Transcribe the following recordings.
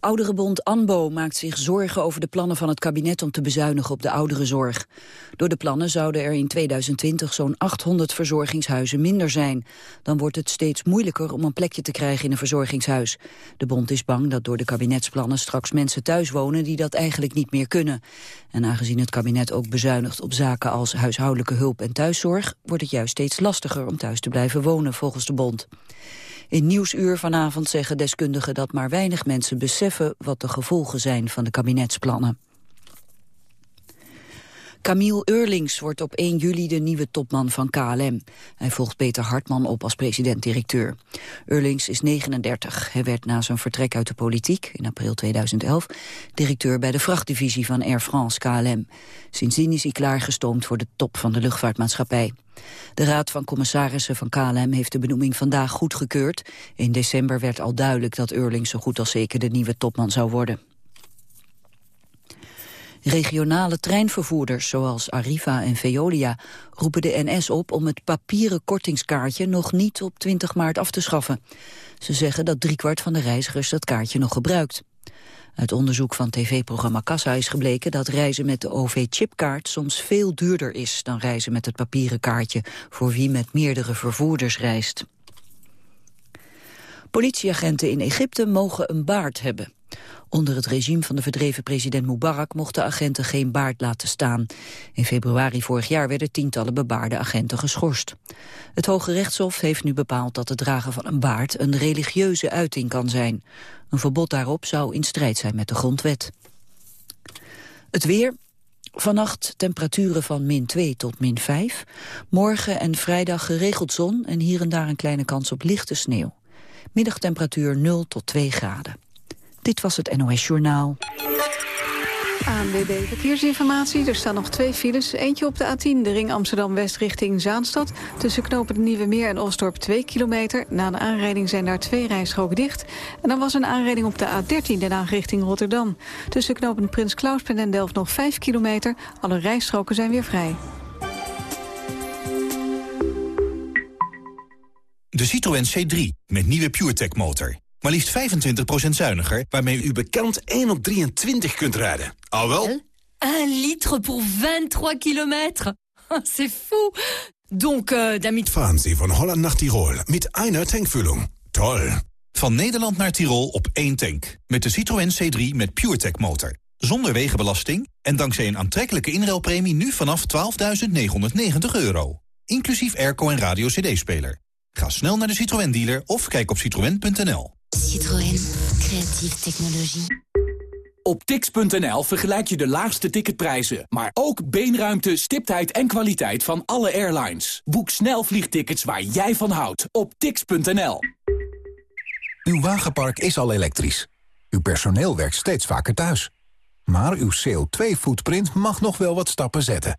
Ouderenbond ANBO maakt zich zorgen over de plannen van het kabinet om te bezuinigen op de ouderenzorg. Door de plannen zouden er in 2020 zo'n 800 verzorgingshuizen minder zijn. Dan wordt het steeds moeilijker om een plekje te krijgen in een verzorgingshuis. De bond is bang dat door de kabinetsplannen straks mensen thuis wonen die dat eigenlijk niet meer kunnen. En aangezien het kabinet ook bezuinigt op zaken als huishoudelijke hulp en thuiszorg, wordt het juist steeds lastiger om thuis te blijven wonen volgens de bond. In Nieuwsuur vanavond zeggen deskundigen dat maar weinig mensen beseffen wat de gevolgen zijn van de kabinetsplannen. Camille Eurlings wordt op 1 juli de nieuwe topman van KLM. Hij volgt Peter Hartman op als president-directeur. Eurlings is 39. Hij werd na zijn vertrek uit de politiek, in april 2011... directeur bij de vrachtdivisie van Air France KLM. Sindsdien is hij klaargestoomd voor de top van de luchtvaartmaatschappij. De Raad van Commissarissen van KLM heeft de benoeming vandaag goedgekeurd. In december werd al duidelijk dat Eurlings zo goed als zeker de nieuwe topman zou worden. Regionale treinvervoerders zoals Arriva en Veolia roepen de NS op om het papieren kortingskaartje nog niet op 20 maart af te schaffen. Ze zeggen dat driekwart van de reizigers dat kaartje nog gebruikt. Uit onderzoek van tv-programma Kassa is gebleken dat reizen met de OV-chipkaart soms veel duurder is dan reizen met het papieren kaartje voor wie met meerdere vervoerders reist. Politieagenten in Egypte mogen een baard hebben. Onder het regime van de verdreven president Mubarak mochten agenten geen baard laten staan. In februari vorig jaar werden tientallen bebaarde agenten geschorst. Het Hoge Rechtshof heeft nu bepaald dat het dragen van een baard een religieuze uiting kan zijn. Een verbod daarop zou in strijd zijn met de grondwet. Het weer, Vannacht temperaturen van min 2 tot min 5. Morgen en vrijdag geregeld zon en hier en daar een kleine kans op lichte sneeuw. Middagtemperatuur 0 tot 2 graden. Dit was het NOS Journaal. ANWB Verkeersinformatie. Er staan nog twee files. Eentje op de A10, de ring Amsterdam-West richting Zaanstad. Tussen knopen de Nieuwe Meer en Osdorp 2 kilometer. Na de aanrijding zijn daar twee rijstroken dicht. En dan was een aanrijding op de A13, de Haag richting Rotterdam. Tussen knopen Prins Klausplein en Delft nog 5 kilometer. Alle rijstroken zijn weer vrij. De Citroën C3 met nieuwe PureTech motor. Maar liefst 25% zuiniger, waarmee u bekend 1 op 23 kunt rijden. Al wel? 1 liter voor 23 kilometer. C'est fou. Donc, uh, damit... Fahren Sie von Holland nach Tirol mit einer Tankfüllung. Toll. Van Nederland naar Tirol op één tank. Met de Citroën C3 met PureTech motor. Zonder wegenbelasting en dankzij een aantrekkelijke inruilpremie nu vanaf 12.990 euro. Inclusief airco en radio cd-speler. Ga snel naar de Citroën dealer of kijk op citroën.nl. Citroën. Creatieve technologie. Op tix.nl vergelijk je de laagste ticketprijzen, maar ook beenruimte, stiptheid en kwaliteit van alle airlines. Boek snel vliegtickets waar jij van houdt op tix.nl. Uw wagenpark is al elektrisch. Uw personeel werkt steeds vaker thuis. Maar uw CO2-footprint mag nog wel wat stappen zetten.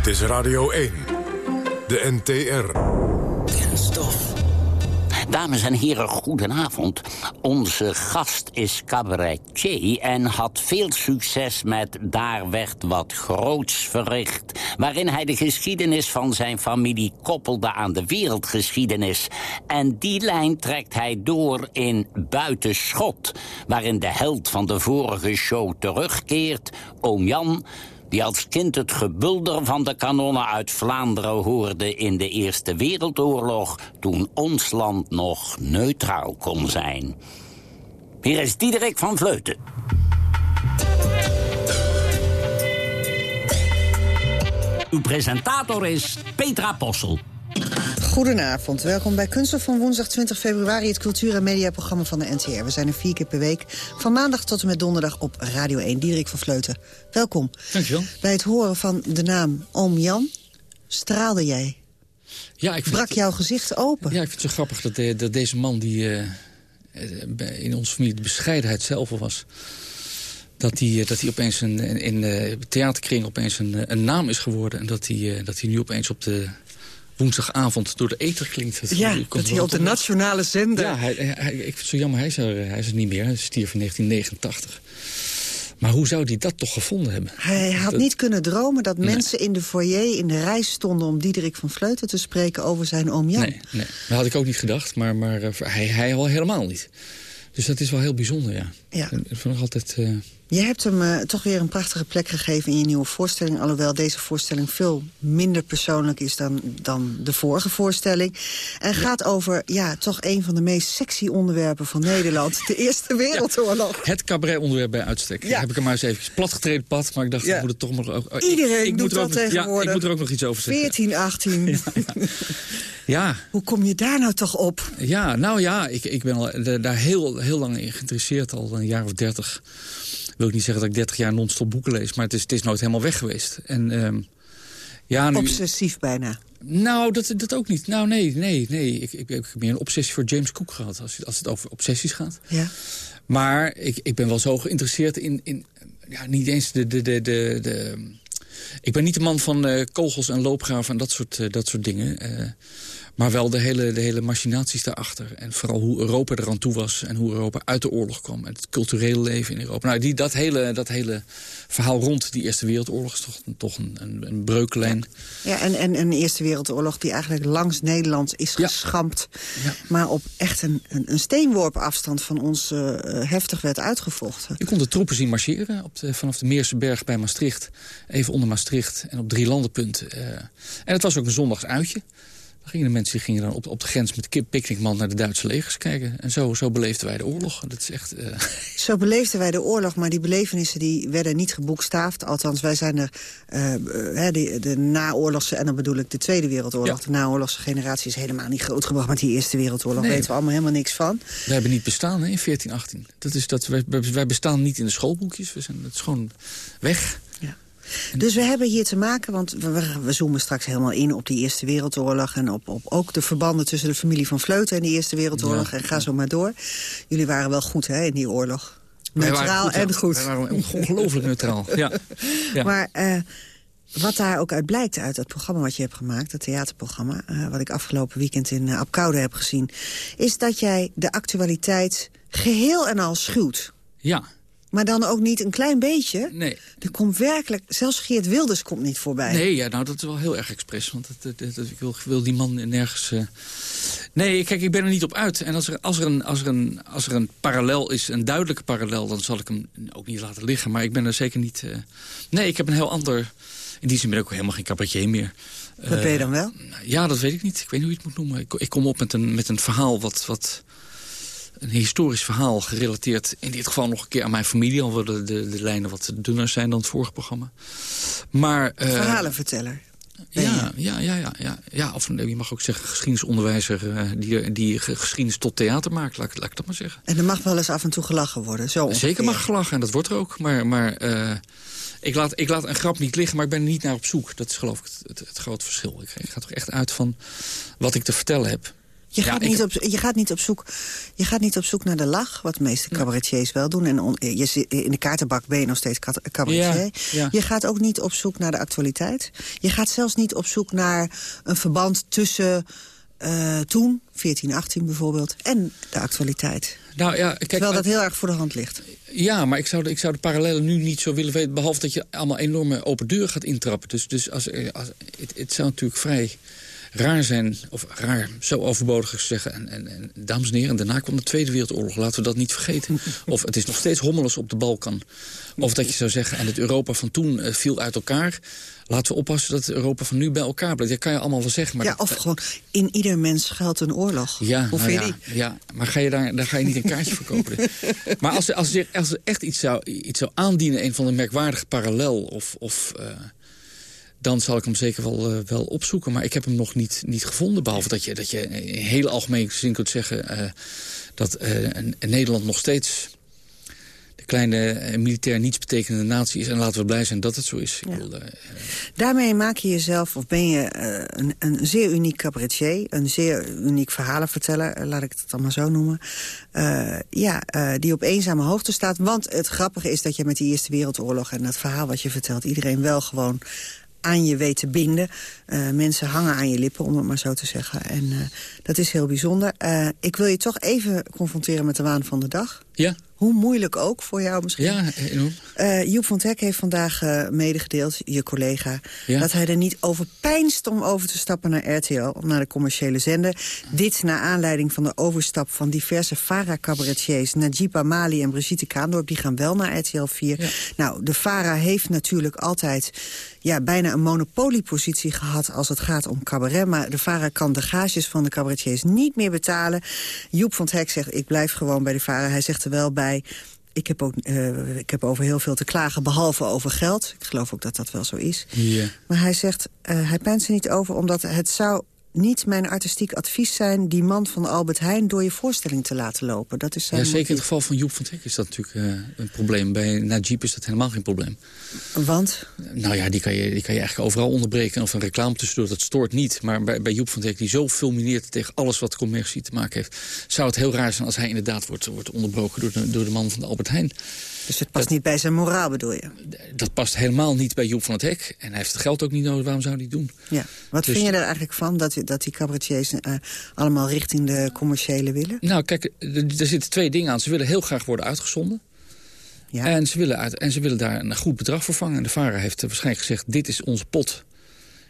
Dit is Radio 1, de NTR. Kenstof. Dames en heren, goedenavond. Onze gast is cabaretier en had veel succes met Daar werd wat groots verricht... waarin hij de geschiedenis van zijn familie koppelde aan de wereldgeschiedenis. En die lijn trekt hij door in Buitenschot... waarin de held van de vorige show terugkeert, oom Jan die als kind het gebulder van de kanonnen uit Vlaanderen hoorde in de Eerste Wereldoorlog, toen ons land nog neutraal kon zijn. Hier is Diederik van Vleuten. Uw presentator is Petra Possel. Goedenavond, welkom bij Kunststof van woensdag 20 februari... het cultuur- en mediaprogramma van de NTR. We zijn er vier keer per week, van maandag tot en met donderdag op Radio 1. Dierik van Vleuten, welkom. Dankjewel. Bij het horen van de naam Oom Jan straalde jij. Ja, ik Brak jouw gezicht open. Ja, ik vind het zo grappig dat, de- dat deze man die eh, eh, in onze familie de bescheidenheid zelf was... dat hij dat hij opeens een, in, de theaterkring opeens een, een naam is geworden... en dat hij, eh, dat hij nu opeens op de woensdagavond door de ether klinkt. Dat Ja, dat hij op de nationale zender... Ja, hij, ik vind het zo jammer, hij is er, hij is er niet meer. Hij stierf in 1989. Maar hoe zou hij dat toch gevonden hebben? Hij had Dat- niet kunnen dromen dat Nee. mensen in de foyer in de rij stonden... om Diederik van Vleuten te spreken over zijn oom Jan. Nee, nee, dat had ik ook niet gedacht, maar, maar eh, hij, hij al helemaal niet. Dus dat is wel heel bijzonder, ja. Ja. Ik vind nog altijd... eh, Je hebt hem eh, toch weer een prachtige plek gegeven in je nieuwe voorstelling. Alhoewel deze voorstelling veel minder persoonlijk is dan, dan de vorige voorstelling. En gaat over, ja, toch een van de meest sexy onderwerpen van Nederland. De Eerste Wereldoorlog. Het cabaretonderwerp bij uitstek. Ja. Heb ik er maar eens even platgetreden pad, maar ik dacht, Ja. ik moet het toch nog... ook- ik- Iedereen ik, doet moet er dat ook nog- tegenwoordig. Ja, ik moet er ook nog iets over zeggen. 14, 18. Ja, Hoe kom je daar nou toch op? ja nou ja, ik, ik ben al eh, daar heel, heel lang in geïnteresseerd, al een jaar of dertig. Wil ik niet zeggen dat ik 30 jaar non-stop boeken lees, maar het is, het is nooit helemaal weg geweest. En, ehm, ja, nu, Obsessief bijna. Nou, dat, dat ook niet. Nou, nee, nee, nee. Ik, ik, ik heb meer een obsessie voor James Cook gehad, als, als het over obsessies gaat. Ja. Maar ik, ik ben wel zo geïnteresseerd in... in ja, niet eens de... de, de, de, de ik ben niet de man van eh, kogels en loopgraven en dat soort, eh, dat soort dingen. eh, maar wel de hele, de hele machinaties daarachter. En vooral hoe Europa eraan toe was. En hoe Europa uit de oorlog kwam. En het culturele leven in Europa. Nou, die, dat, hele, dat hele verhaal rond die Eerste Wereldoorlog is toch, toch een, een, een breuklijn. Ja, en, en een Eerste Wereldoorlog die eigenlijk langs Nederland is Ja. geschampt. Ja. Maar op echt een, een, een steenworp afstand van ons eh, heftig werd uitgevochten. Je kon de troepen zien marcheren op de, vanaf de Meerse Berg bij Maastricht. Even onder Maastricht en op drie landenpunten. eh. en het was ook een zondags uitje. Dan gingen de mensen die gingen dan op, op de grens met kip picknickmand naar de Duitse legers kijken. En zo, zo beleefden wij de oorlog. Dat is echt... eh, Zo beleefden wij de oorlog, maar die belevenissen die werden niet geboekstaafd. Althans, wij zijn er eh, eh, de, de naoorlogse, en dan bedoel ik de Tweede Wereldoorlog. Ja. De naoorlogse generatie is helemaal niet grootgebracht met die Eerste Wereldoorlog. Nee. weten we allemaal helemaal niks van. wij hebben niet bestaan hè, in 1418. Dat is dat, wij, wij bestaan niet in de schoolboekjes. We zijn, het is gewoon weg. Dus we hebben hier te maken, want we, zoomen straks helemaal in op die Eerste Wereldoorlog... en op, op ook de verbanden tussen de familie van Vleuten en die Eerste Wereldoorlog. Ja, en ga zo maar door. Jullie waren wel goed hè, in die oorlog. Neutraal goed, en goed. Wij waren ongelooflijk neutraal. Ja. Ja. Maar eh, wat daar ook uit blijkt uit het programma wat je hebt gemaakt... het theaterprogramma, eh, wat ik afgelopen weekend in uh, Apkoude heb gezien... is dat jij de actualiteit geheel en al schuwt. ja, Maar dan ook niet een klein beetje. nee. Er komt werkelijk... Zelfs Geert Wilders komt niet voorbij. Nee, ja, nou, dat is wel heel erg expres. Want dat, dat, dat- ik wil, wil die man nergens... eh, Nee, kijk, ik ben er niet op uit. En als er, als, er een, als, er een, als er een parallel is, een duidelijke parallel... dan zal ik hem ook niet laten liggen. Maar ik ben er zeker niet... eh, Nee, ik heb een heel ander... In die zin ben ik ook helemaal geen cabaretier meer. Wat ben je Eh, dan wel? Ja, dat weet ik niet. Ik weet niet hoe je het moet noemen. Ik, ik kom op met een, met een verhaal wat... wat een historisch verhaal gerelateerd in dit geval nog een keer aan mijn familie... al de, de, de lijnen wat dunner zijn dan het vorige programma. Maar, eh, Verhalenverteller. Ja, ja, ja, ja, ja, ja. Of je mag ook zeggen geschiedenisonderwijzer eh, die, die ge- geschiedenis tot theater maakt. Laat, ik- laat ik dat maar zeggen. En er mag wel eens af en toe gelachen worden. Zo ongeveer. Zeker mag gelachen en dat wordt er ook. Maar, maar eh, ik, laat, ik laat een grap niet liggen, maar ik ben er niet naar op zoek. Dat is geloof ik het, het, het grote verschil. Ik, ik ga toch echt uit van wat ik te vertellen heb. Je Ja, gaat, niet op, je, gaat niet op zoek, je gaat niet op zoek naar de lach, wat de meeste cabaretiers wel doen. En on- je in de kaartenbak ben je nog steeds cabaretier. Ja. Je gaat ook niet op zoek naar de actualiteit. Je gaat zelfs niet op zoek naar een verband tussen eh, toen, 1418 bijvoorbeeld, en de actualiteit. Nou ja, kijk, Terwijl dat heel erg voor de hand ligt. Ja, maar ik zou, de, ik zou de parallellen nu niet zo willen weten... behalve dat je allemaal enorme open deuren gaat intrappen. Dus, dus als, eh, als, het, het zou natuurlijk vrij raar zijn, of raar, zo overbodig is zeggen... En, en, en dames en heren, daarna kwam de Tweede Wereldoorlog. Laten we dat niet vergeten. Of het is nog steeds hommeles op de Balkan. Of dat je zou zeggen, en het Europa van toen eh, viel uit elkaar... Laten we oppassen dat het Europa van nu bij elkaar blijft. Dat kan je allemaal wel zeggen. Maar ja, of gewoon, in ieder mens schuilt een oorlog. ja, Hoe nou ja, ja, maar ga je daar, daar ga je niet een kaartje voor kopen. Maar als, er- als, er, als er echt iets zou, iets zou aandienen, een van de merkwaardige parallel... Of, of, eh, dan zal ik hem zeker wel, eh, wel opzoeken. Maar ik heb hem nog niet, niet gevonden. Behalve dat je, dat je in hele algemene zin kunt zeggen... eh, dat eh, een- een Nederland nog steeds de kleine militair nietsbetekende natie is. En laten we blij zijn dat het zo is. Ik Daarmee maak je jezelf, of ben je een, een zeer uniek cabaretier... een zeer uniek verhalenverteller, laat ik het dan maar zo noemen... Ja, die op eenzame hoogte staat. Want het grappige is dat je met die Eerste Wereldoorlog... en dat verhaal wat je vertelt, iedereen wel gewoon aan je weet te binden. Eh, mensen hangen aan je lippen, om het maar zo te zeggen. En eh, dat is heel bijzonder. Eh, ik wil je toch even confronteren met de waan van de dag. Ja? Hoe moeilijk ook voor jou misschien. Ja, enorm. Joep van Teck heeft vandaag medegedeeld, je collega... Ja. dat hij er niet over pijnst om over te stappen naar RTL... naar de commerciële zender. Dit naar aanleiding van de overstap van diverse VARA-cabaretiers... Najib Amali en Brigitte Kaandorp, die gaan wel naar RTL 4. Ja. Nou, de VARA heeft natuurlijk altijd ja, bijna een monopoliepositie gehad... als het gaat om cabaret, maar de VARA kan de gages van de cabaretiers niet meer betalen. Joep van Teck zegt, ik blijf gewoon bij de VARA. Hij zegt er wel bij... Ik heb, ook, uh, ik heb over heel veel te klagen, behalve over geld. Ik geloof ook dat dat wel zo is. Maar hij zegt, uh, hij pijnt er niet over... omdat het zou niet mijn artistiek advies zijn... die man van Albert Heijn door je voorstelling te laten lopen. Dat is zijn ja, zeker in het geval van Joep van Teck is dat natuurlijk uh, een probleem. Bij Najib is dat helemaal geen probleem. Want? Nou ja, die kan je, die kan je eigenlijk overal onderbreken. Of een reclame tussendoor, dat stoort niet. Maar bij, bij Joep van Teck, die zo fulmineert tegen alles wat commercie te maken heeft... zou het heel raar zijn als hij inderdaad wordt, wordt onderbroken door de, door de man van de Albert Heijn. Dus het past dat, niet bij zijn moraal, bedoel je? Dat past helemaal niet bij Joep van het Hek. En hij heeft het geld ook niet nodig, waarom zou hij het doen? Ja. Wat dus, vind je er eigenlijk van, dat, dat die cabaretiers uh, allemaal richting de commerciële willen? Nou, kijk, er zitten twee dingen aan. Ze willen heel graag worden uitgezonden. Ja. En, ze willen uit, en ze willen daar een goed bedrag voor vangen. En de VARA heeft waarschijnlijk gezegd, dit is onze pot.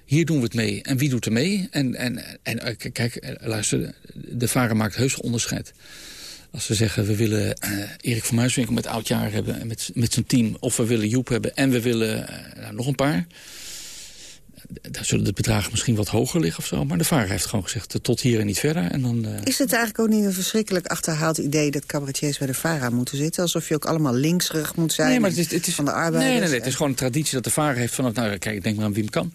Hier doen we het mee. En wie doet er mee? En, en, en kijk, luister, de VARA maakt heus onderscheid. Als ze zeggen, we willen uh, Erik van Muiswinkel met oudjaar hebben... met, met zijn team, of we willen Joep hebben en we willen uh, nou, nog een paar... daar zullen de bedragen misschien wat hoger liggen of zo. Maar de VARA heeft gewoon gezegd, tot hier en niet verder. En dan, uh... Is het eigenlijk ook niet een verschrikkelijk achterhaald idee... dat cabaretiers bij de VARA moeten zitten? Alsof je ook allemaal linksrug moet zijn nee, maar het is, het is, van de arbeiders? Nee, nee, nee, het is gewoon een traditie dat de VARA heeft vanaf... Nou, kijk, ik denk maar aan Wim Kan.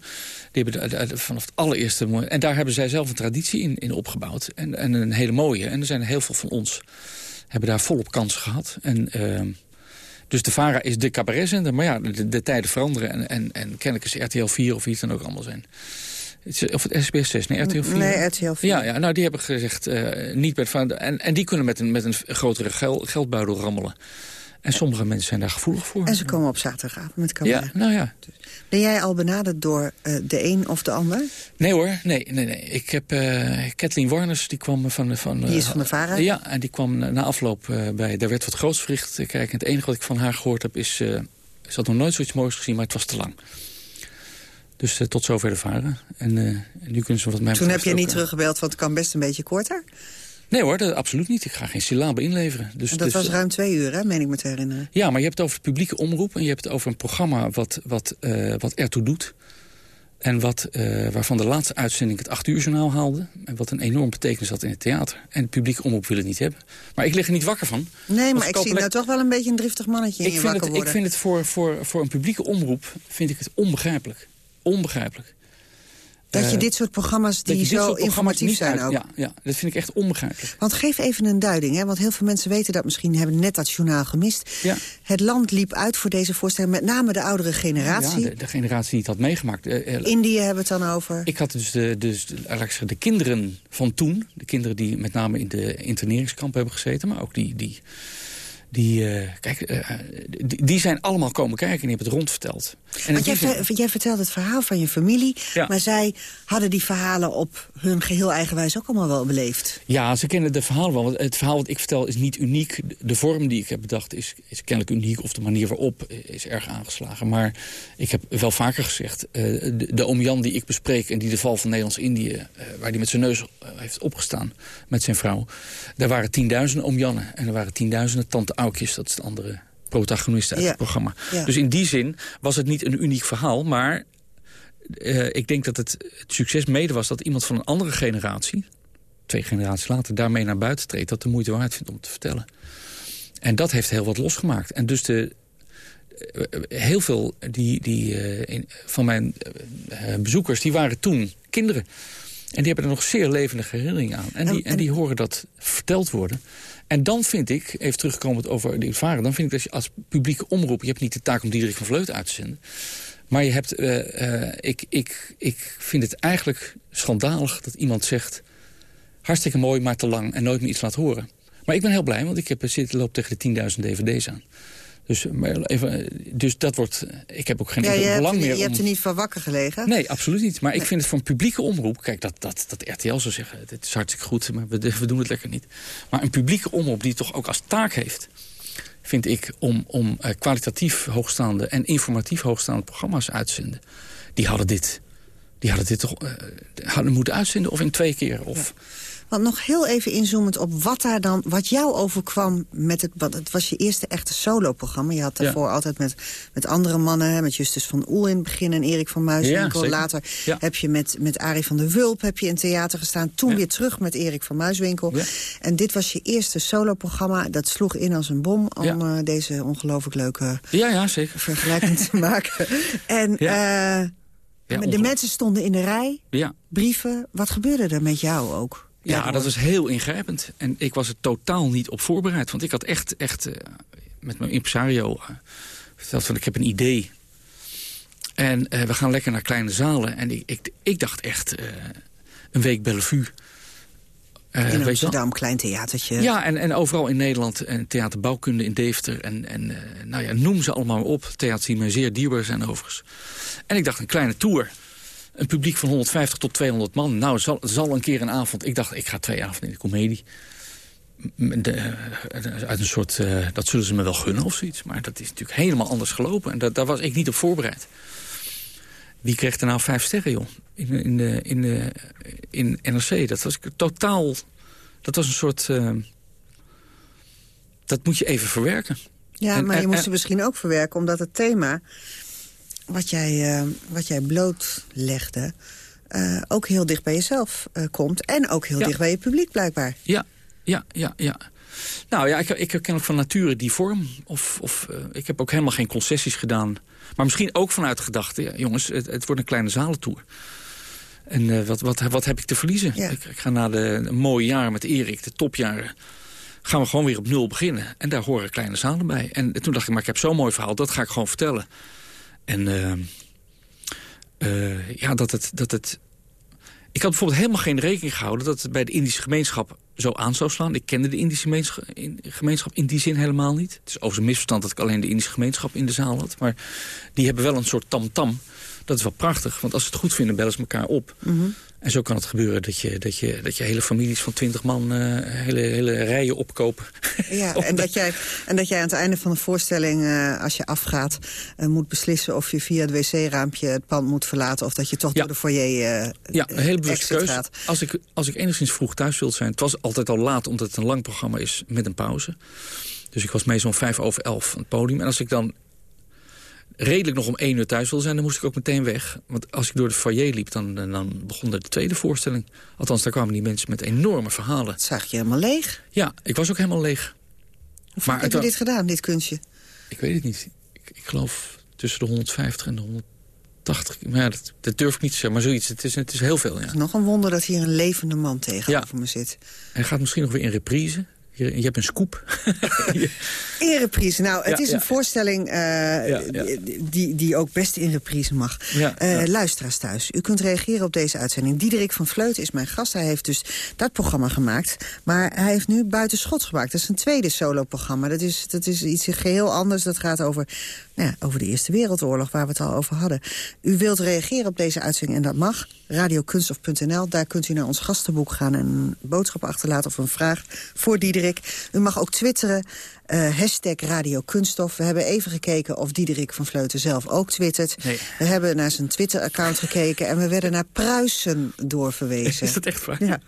Die hebben de, vanaf het allereerste... En daar hebben zij zelf een traditie in, in opgebouwd. En, en een hele mooie. En er zijn heel veel van ons hebben daar volop kansen gehad. En, uh, dus de VARA is de cabaretzender. Maar ja, de, de tijden veranderen. En, en, en kennelijk is RTL 4 of het dan ook allemaal zijn. Of het SBS 6, nee, RTL 4? Nee, RTL 4. Ja, ja nou, die hebben gezegd, uh, niet bij de en, en die kunnen met een, met een grotere gel, geldbuidel rammelen. En sommige mensen zijn daar gevoelig voor. En ze komen op zaterdagavond met cabaret. Ja, nou ja. Ben jij al benaderd door uh, de een of de ander? Nee hoor, nee, nee, nee. Ik heb uh, Kathleen Warners, die kwam van... van die is van de VARA? Ja, en die kwam na afloop bij... Daar werd wat groots verricht. Kijk, en het enige wat ik van haar gehoord heb is... ze had nog nooit zoiets moois gezien, maar het was te lang. Dus tot zover de VARA. En nu kunnen ze wat mij Toen heb je niet teruggebeld, want het kan best een beetje korter? Nee hoor, dat, absoluut niet. Ik ga geen syllabe inleveren. Dus, en dat dus, was ruim twee uur, hè, meen ik me te herinneren. Ja, maar je hebt het over de publieke omroep... en je hebt het over een programma wat, wat, uh, wat ertoe doet... en wat, uh, waarvan de laatste uitzending het acht uur journaal haalde... en wat een enorm betekenis had in het theater. En de publieke omroep wil het niet hebben. Maar ik lig er niet wakker van. Nee, maar ik zie nou toch wel een beetje een driftig mannetje in ik je vind wakker het, worden. Ik vind het voor, voor, voor een publieke omroep vind ik het onbegrijpelijk. Onbegrijpelijk. Dat je dit soort programma's die zo informatief zijn uit, ook. Ja, ja, dat vind ik echt onbegrijpelijk. Want geef even een duiding, hè, want heel veel mensen weten dat misschien... hebben net dat journaal gemist. Ja. Het land liep uit voor deze voorstelling, met name de oudere generatie. Ja, de, de generatie die het had meegemaakt. Uh, uh, Indië hebben we het dan over. Ik had dus, de, dus de, de kinderen van toen... de kinderen die met name in de interneringskampen hebben gezeten... maar ook die... die die, uh, kijk, uh, die, die, zijn allemaal komen kijken en die hebben het rondverteld. En Want jij, ver, jij vertelt het verhaal van je familie... Ja. maar zij hadden die verhalen op hun geheel eigen wijze ook allemaal wel beleefd. Ja, ze kennen de verhalen wel. Want het verhaal wat ik vertel is niet uniek. De vorm die ik heb bedacht is, is kennelijk uniek... of de manier waarop is erg aangeslagen. Maar ik heb wel vaker gezegd... Uh, de, de oom Jan die ik bespreek en die de val van Nederlands-Indië... waar hij met zijn neus heeft opgestaan met zijn vrouw... daar waren tienduizenden oom Jannen en er waren tienduizenden tante Dat is de andere protagonist uit Ja. het programma. Ja. Dus in die zin was het niet een uniek verhaal, maar uh, ik denk dat het, het, succes mede was dat iemand van een andere generatie, twee generaties later, daarmee naar buiten treedt, dat de moeite waard vindt om te vertellen. En dat heeft heel wat losgemaakt. En dus de, uh, heel veel die, die, uh, in, van mijn bezoekers, die waren toen kinderen. En die hebben er nog zeer levendige herinneringen aan. En die, en, die horen dat verteld worden. En dan vind ik, even terugkomend over die varen... dan vind ik dat je als publieke omroep... je hebt niet de taak om Diederik van Vleut uit te zenden... maar je hebt, uh, uh, ik, ik, ik vind het eigenlijk schandalig dat iemand zegt... hartstikke mooi, maar te lang en nooit meer iets laat horen. Maar ik ben heel blij, want ik heb zitten loop tegen de 10.000 dvd's aan. Dus, maar even, dus dat wordt... Ik heb ook geen ja, belang meer Je hebt er niet van wakker gelegen? Nee, absoluut niet. Maar ik vind het voor een publieke omroep... Kijk, dat, dat, dat RTL zou zeggen, het is hartstikke goed... maar we, we doen het lekker niet. Maar een publieke omroep die toch ook als taak heeft... vind ik, om, om uh, kwalitatief hoogstaande... en informatief hoogstaande programma's uit te zenden... die hadden dit, die hadden dit toch uh, hadden moeten uitzenden... of in twee keer, of... Ja. Want nog heel even inzoomend op wat, daar dan, wat jou overkwam met het... Want het was je eerste echte solo-programma. Je had daarvoor ja. altijd met, met andere mannen... Met Justus van Oel in het begin en Erik van Muiswinkel. Ja, Later heb je met, met Arie van der Wulp heb je in theater gestaan. Toen weer terug met Erik van Muiswinkel. En dit was je eerste solo-programma. Dat sloeg in als een bom om uh, deze ongelooflijk leuke ja, ja, zeker. vergelijking te maken. En... Uh, de mensen stonden in de rij, ja. brieven. Wat gebeurde er met jou ook? Ja, dat was heel ingrijpend. En ik was er totaal niet op voorbereid. Want ik had echt, echt uh, met mijn impresario uh, verteld van ik heb een idee. En uh, we gaan lekker naar kleine zalen. En ik, ik, ik dacht echt een week Bellevue. in Amsterdam, klein theatertje. Ja, en, en overal in Nederland. En theaterbouwkunde in Deventer. En, en nou ja, noem ze allemaal op. Theaters die mij zeer dierbaar zijn overigens. En ik dacht een kleine tour een publiek van 150 tot 200 man. Nou, zal, zal een keer een avond... Ik dacht, ik ga twee avonden in de komedie. De, uit een soort... Uh, dat zullen ze me wel gunnen of zoiets. Maar dat is natuurlijk helemaal anders gelopen. En dat, daar was ik niet op voorbereid. Wie kreeg er nou vijf sterren, joh? In, in, de, in, de, in NRC. Dat was totaal... Dat was een soort... Uh, dat moet je even verwerken. Ja, en, maar je en, moest het misschien ook verwerken... omdat het thema wat jij, uh, wat jij blootlegde... Uh, ook heel dicht bij jezelf uh, komt. En ook heel ja. dicht bij je publiek, blijkbaar. Ja, ja, ja, ja. Nou ja, ik, ik heb kennelijk van nature die vorm. Of, of ik heb ook helemaal geen concessies gedaan. Maar misschien ook vanuit de gedachte... Ja, jongens, het, het wordt een kleine zalentour. En wat, wat, wat heb ik te verliezen? Ja. Ik, ik, ga na de mooie jaren met Erik, de topjaren... gaan we gewoon weer op nul beginnen. En daar horen kleine zalen bij. En toen dacht ik, maar ik heb zo'n mooi verhaal, dat ga ik gewoon vertellen. En uh, uh, ja, dat het, dat het... Ik had bijvoorbeeld helemaal geen rekening gehouden... dat het bij de Indische gemeenschap zo aan zou slaan. Ik kende de Indische gemeenschap in, die zin helemaal niet. Het is overigens een misverstand dat ik alleen de Indische gemeenschap in de zaal had. Maar die hebben wel een soort tam-tam. -tam. Dat is wel prachtig, want als ze het goed vinden, bellen ze elkaar op. Mm. En zo kan het gebeuren dat je, dat je, dat je hele families van twintig man... Uh, hele, hele rijen opkopen. Ja, en dat, jij, en dat jij aan het einde van de voorstelling, uh, als je afgaat... Uh, moet beslissen of je via het wc-raampje het pand moet verlaten... of dat je toch ja. door de foyer Ja, een hele bewuste keuze. Gaat. Als ik, als ik enigszins vroeg thuis wil zijn... het was altijd al laat, omdat het een lang programma is met een pauze. Dus ik was meestal om vijf over elf aan het podium. En als ik dan redelijk nog om één uur thuis wil zijn, dan moest ik ook meteen weg. Want als ik door de foyer liep, dan, dan begon de tweede voorstelling. Althans, daar kwamen die mensen met enorme verhalen. Dat zag je helemaal leeg. Ja, ik was ook helemaal leeg. Hoe maar heb je dit gedaan, dit kunstje? Ik weet het niet. Ik, ik geloof tussen de 150 en de 180. Maar ja, dat, dat durf ik niet te zeggen, maar zoiets. Het is, het is heel veel, ja. Het is nog een wonder dat hier een levende man tegenover ja. me zit. Hij gaat misschien nog weer in reprise. Je, je hebt een scoop. in reprise. Nou, het ja, is ja. een voorstelling uh, ja, die, die ook best in reprise mag. Uh, luisteraars thuis, u kunt reageren op deze uitzending. Diederik van Vleuten is mijn gast. Hij heeft dus dat programma gemaakt. Maar hij heeft nu Buiten Schot gemaakt. Dat is een tweede solo-programma. Dat is, dat is iets geheel anders. Dat gaat over, nou over de Eerste Wereldoorlog, waar we het al over hadden. U wilt reageren op deze uitzending en dat mag. Radiokunstof.nl, daar kunt u naar ons gastenboek gaan... en een boodschap achterlaten of een vraag voor Diederik. U mag ook twitteren, uh, hashtag Radio Kunststof. We hebben even gekeken of Diederik van Vleuten zelf ook twittert. Nee. We hebben naar zijn Twitter-account gekeken... en we werden naar Pruisen doorverwezen. Is dat echt waar? Ja.